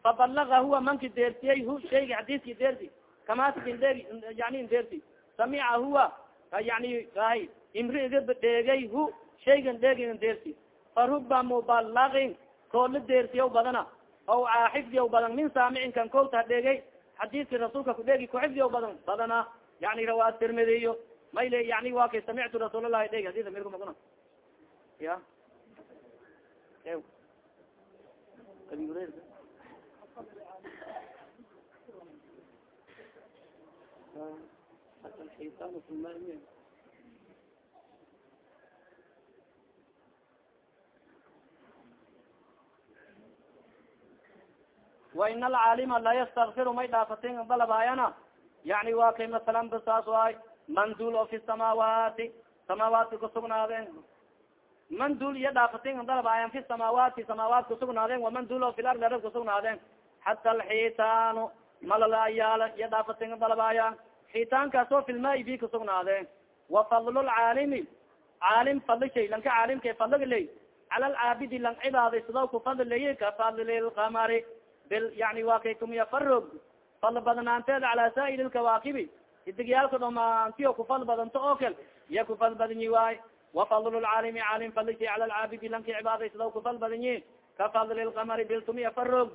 fabalaga huwa manki deersiyey hu shaygi xadiiski deersi kamaasikin dheegi yani deersi samica huwa yani ahay imri iga dheegay hu shaygan dheegin deersi faruba mubalagin koola deersiyaw badana. Aw xifdiyaw badan min saamicin kan koolta dheegay xadiiski rasuulka kudheegi kuxifdiyaw badan badana. Yani rawaa tirmidiyo mayle yani wa samictu rasuulalahi dheegi hadis mirka maguna ya abi hurayra الحيطان في الماء wain alcaalima la ystakfir may dhaafatin dalabaayana yani wa kay masalan basaas waay mandul oo fi samaawaati samaawaatki kusugnaadeen mandul iyo dhaafatin dalabaayan fi samaawaati samaawaat kusugnaadeen wamandul oo fi lardi arad kusugnaadeen xata alxiitaanu malalayaala iyo dhaafatin dalabaayan xitaankaas oo filmaai bi kusugnaadeen wa fadlu lcaalimi caalim fadli shay lanka caalimka fadligaley cala alcaabidi lang cibaadaysado ku fadlilay ka fadli lkamari bil yani wa kay kumyafarog fadl badnaanteed cala saail lkawaakibi idigyaalka dhamaantiyo kufadl badanto oo kal iya kufadl badanyi waay wafadl lcaalimi caalim fadlishay cala alcaabidi lanki cibaadaysado kufadl badanyi ka fadli lkamari bil kumyafarog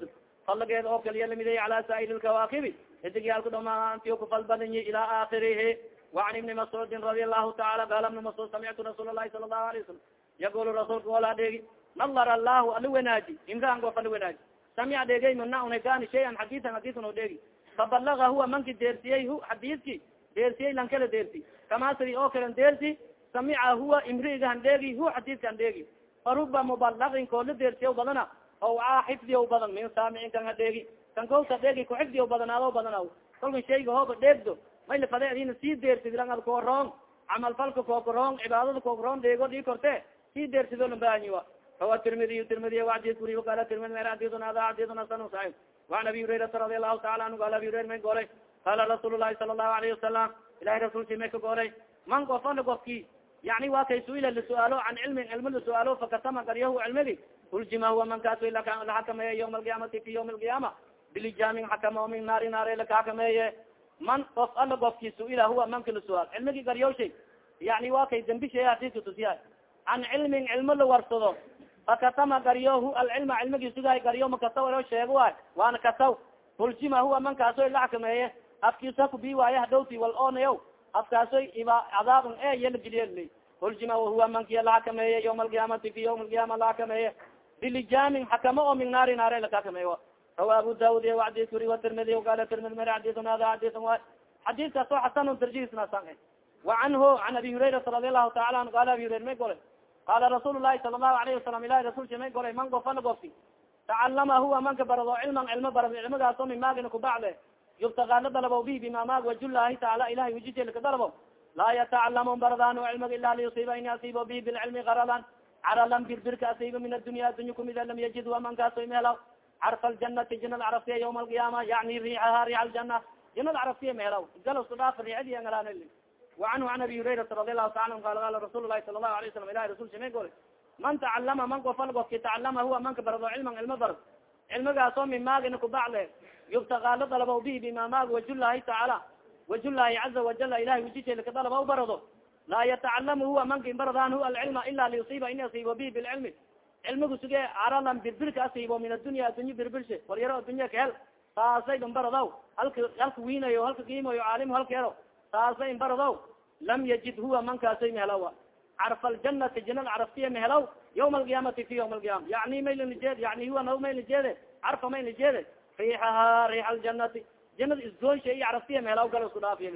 fadligeed oo kal iya lamiday cala saail lkawaakibi idigyaalka dhamaantiyo kufadl badanyi ila aakirihi وan ibni mascuudin radi allahu taala qala ibn mascuud samictu rasuul lahi sala الlahu alay wasalam yaqul rasuulka wala dheegi nadar allahu ali wanaaji imraan goof ali wanaaji samic dheegay mina unagani shayan xadiisan xadiisan oo dheegi fabalaga huwa manki deersiyey hu xadiiski deersiyey lan kala deersi kama sidi oo kalen deersi samica huwa imriigahan dheegi hu xadiiskan dheegi faruba mubalagin koola deersiya badana o a xifdiya badan min saamicin kan ha dheegi kan kowta dheegi ku xifdiya badanaado badana kolkan shayga hooba dheegdo may lafade sii deersid lang ad koorong camal falka kookorong cibaadada kookorong dheego dhii korte sii deersido lambaanyiwa rawa tirmidiy tirmidiy adis uri qala tirmidi mer adidun hada adidun hasan saib waan abi hurairata radi allahu taala anhu qala abi hurayra may golay qala rasuul lahi sala allahu alayhi wasalam ilahi rasulki may ka golay man gofana gofki yani wa kay suila lasuaalo can cilmin cilmi lasuaalo fakatama garyahu cilmigi uljima huwa man kaas laxakameeye yawma alqiyaamati fi yawmi alqiyaama bilijamin xakama min naari naare lakahakameeye man of ala gofki suila huwa manka lasuaal cilmigi garyawshay yani wa kay dambi shee hadiska tusiya can cilmin cilmo la warsado fakatama gariyo hu alcilma cilmigii sugahay gariyo makataw ero sheego waay waana kataw huljima huwa man kaasoy lackameeye afkiisa kubi waaye hadhowti wal onayo afkaasoy cadaabn e yalageliye huljima huwa mankiya lacakameeye yawma alqiyaamati fi yawma alqiyaama lacakameeye bilijamin xakamo oo min naari naare lakakameeyo rawa abu daud iyo adis wuri watirmidi qala tirmidi mari xadiun hada xadiun wa xadiiskaas oo xasan darjiisnasan wa canhu an abi hurayrata radi allahu taala anhu qala abi hurayra may golay. Qala rasuul lahi sala allahu alayhi wasalam ilahi rasulka may golay man gofana gofti tacalama huwa manka barado cilman cilmo barad cilmigaaso min maagina kubacde yubtagaa la dalabo bi bima maag wajulahi taala ilahay wajitelka dalabo laa yatacalamu baradaan cilmiga ila liyusiba in asiibo bi bilcilmi garalan caralan birbirka asiibo min adunya adunya kumida lam yajid wamankaasoo mehelaw carfa aljanati janada caraftiya yawma alqiyaama yani riixaha riix aljana janada caraftiya mehelaw galosku dhaaf riixadi angalaan wacanhu an abi hurayrata radi allahu taala an qala qala rasuul lahi sala allahu alayh wasalam ilahi rasulka may gole man tacalama man gofal gofki tacalama huwa manka barado cilman cilmo barad cilmigaasoo min maagina kubacde yubtagaa la dalabo bi bima maag wajulahi tacaala wajulahi caza wajala ilahay wajishelka dalaba barado. Laa yatacalamu huwa manka baradaan hu alcilma ila liyusiba in asiibo bi bilcilmi cilmigu suge caralan birbirka asiibo min adunya adunya birbirshe war yaro adunya ka hel. Saasay dhan baradaw. Halka halka wiinayo halka qiimayo caalimu halka ero saasay in baradaw. Lam yajid huwa mankaasay mehelawa carfa aljanati janada caraftiya mehelaw yawma alqiyaamati fi yawma alqiyama yani maylnijeed yani huwa naw maynijeede carfa maynijeede riixaha riix aljanati janada isgoonsha iyo caraftiya mehelaw gala isku dhaafiya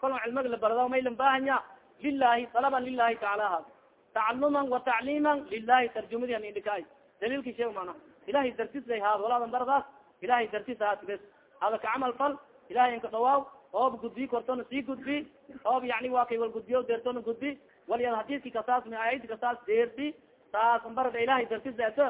kolon cilmiga la baradaw maylan baahanya lilahi talaban lilahi taala ha tacaluman wa tacliiman lilahi tarjumadi anindhikaay daliilki sheeg mana ilahay dartis lay haad walaadan baradaas ilahay dartis haad bes. Hada ka camal fal ilahay inka dhawaaw oob gudbi kortona sii gudbi oob yani waa kay wal gudbiyo deertona gudbi. Walyad hadiski kasaas ayadi kasaas deerti saas barada ilahay dartis leeto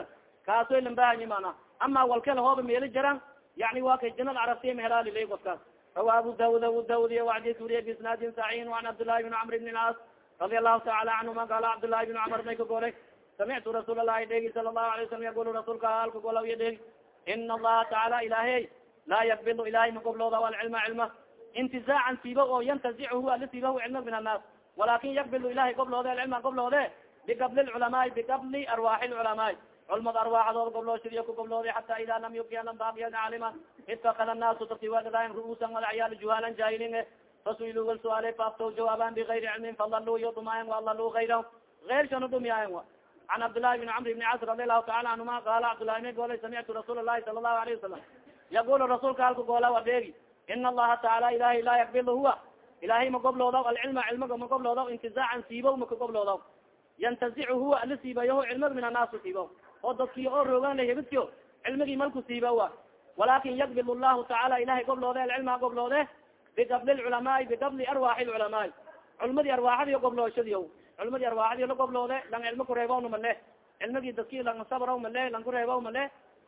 kaasoy lambahanyi mana ama walkala hooba meeli jaran yani waa kay janad carabtiya mehelaalilay kofkaas rawa abu daud abu daud iyo wacdis wuriye bisnaadin saxiin an cabdillahi bn camr bn caas radi allahu taala canhuma qala cabdllahi bn cumar may ka golay samictu rasuul allahi dhegi sala allahu alay wasalam yaqul rasuulka alka golaw iyo dhegi ina allaha taala ilahay laa yakbidu ilahay magoblooda alcilma cilma intizaacan siiba oo yantazichu ala siibahu cilma min annaas walakin yakbidu ilahay gobloode alcilma gobloode bigabli lculamaai bigabli arwaaxi lculamaai culmada arwaaxdood goblooshadiyo ku gobloode xata ida lam yubki alan baaqiyan caalima itakada naasu dadki waadhadaayan ru'uusan madaxyaal juhaalan jaahilin fasuiluu wal suaale faafto jawaaban bigayri cilmin fadaluu iyo dhumaayan waadaluu gayra gayr shanu dhumiyaayan wa can cabdillahi bn camr bni cas radi allahu taala canhuma qaala cabdillahi ma goolay samictu rasuul lahi sala allahu alayh wasalam yaqulu rasuulka halka goola wadeegi ina allaha taala ilahay laa yakbil huwa ilahay ma gobloodaw alcilma cilmiga ma gobloodaw intizaacan siibow maka gobloodaw yantazicu huwa ala siibayaho cilmiga min annaasu siibo oo dadkii oo roogan hebidkio cilmigii malku siiba wa walakin yakbil llahu tacaala ilahay gobloode alcilma gobloode bigabli lculamaai bigabli arwaaxi lculamaai culmadii arwaaxadiyo goblooshadiyo culmadii arwaaxadiyo la gobloode lang cilmo kureebawna male cilmigii dadki lang sabraw male lang kureebaw male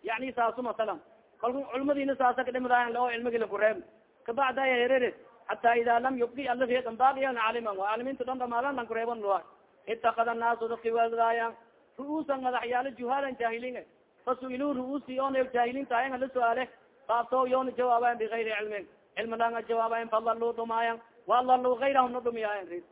yani saasu masalan kalku culmadiina saasa kadhimadayan oo cilmigii lakureeb kabacda herere xata ida lam yubki aladan baaqiyan caaliman caalimiinta dhan dhamaadan lang kureeban lua itakada naasu dadki weldaayan ru'uusan madaxyaalo juhaalan jaahilin fasuiluu ru'uusi oona jaahiliinta ayan ala su'aale faafto yoona jawaabayan bigayri cilmin. Cilmi langa jawaabayan fadaluu dhumaayan walaluu gayrahum na dhumiyaayan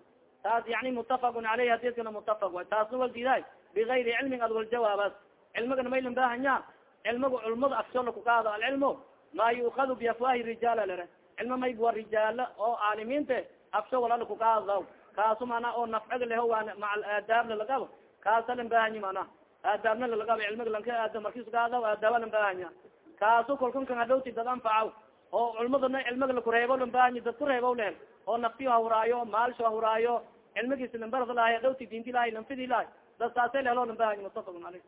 taas yani mutafaqun aleyh hadiskana mutafaq way taasna wal diidaay. Bigayri cilmin ad wal jawaabaas. Cilmigana maylan baahanya cilmiga culmada afshola kukaado alcilmu ma yuukadu biafwahi rijaala lere. Cilmo mayb wa rijaalo oo caalimiinte afsho walala kukaadaw kaasu mana oo nafciga leho waa maca aadaab lalagabo kaasa lan mana? Aadaabna lalagabo cilmiga lanka aada markis kaadaw aadaaba lan bahanya kaasu kalkun kan hadhowti dad anfacaw oo culmadana cilmiga lakureebo lan bahanyi dad kureebo lehen oo naftiyo hahuraayo maalsho hahuraayo cilmigiis lan barad lahay hadhowti diinti lahay lanfidi lahay dad saasay lehelo lan bahanyi mutafaqun aleyh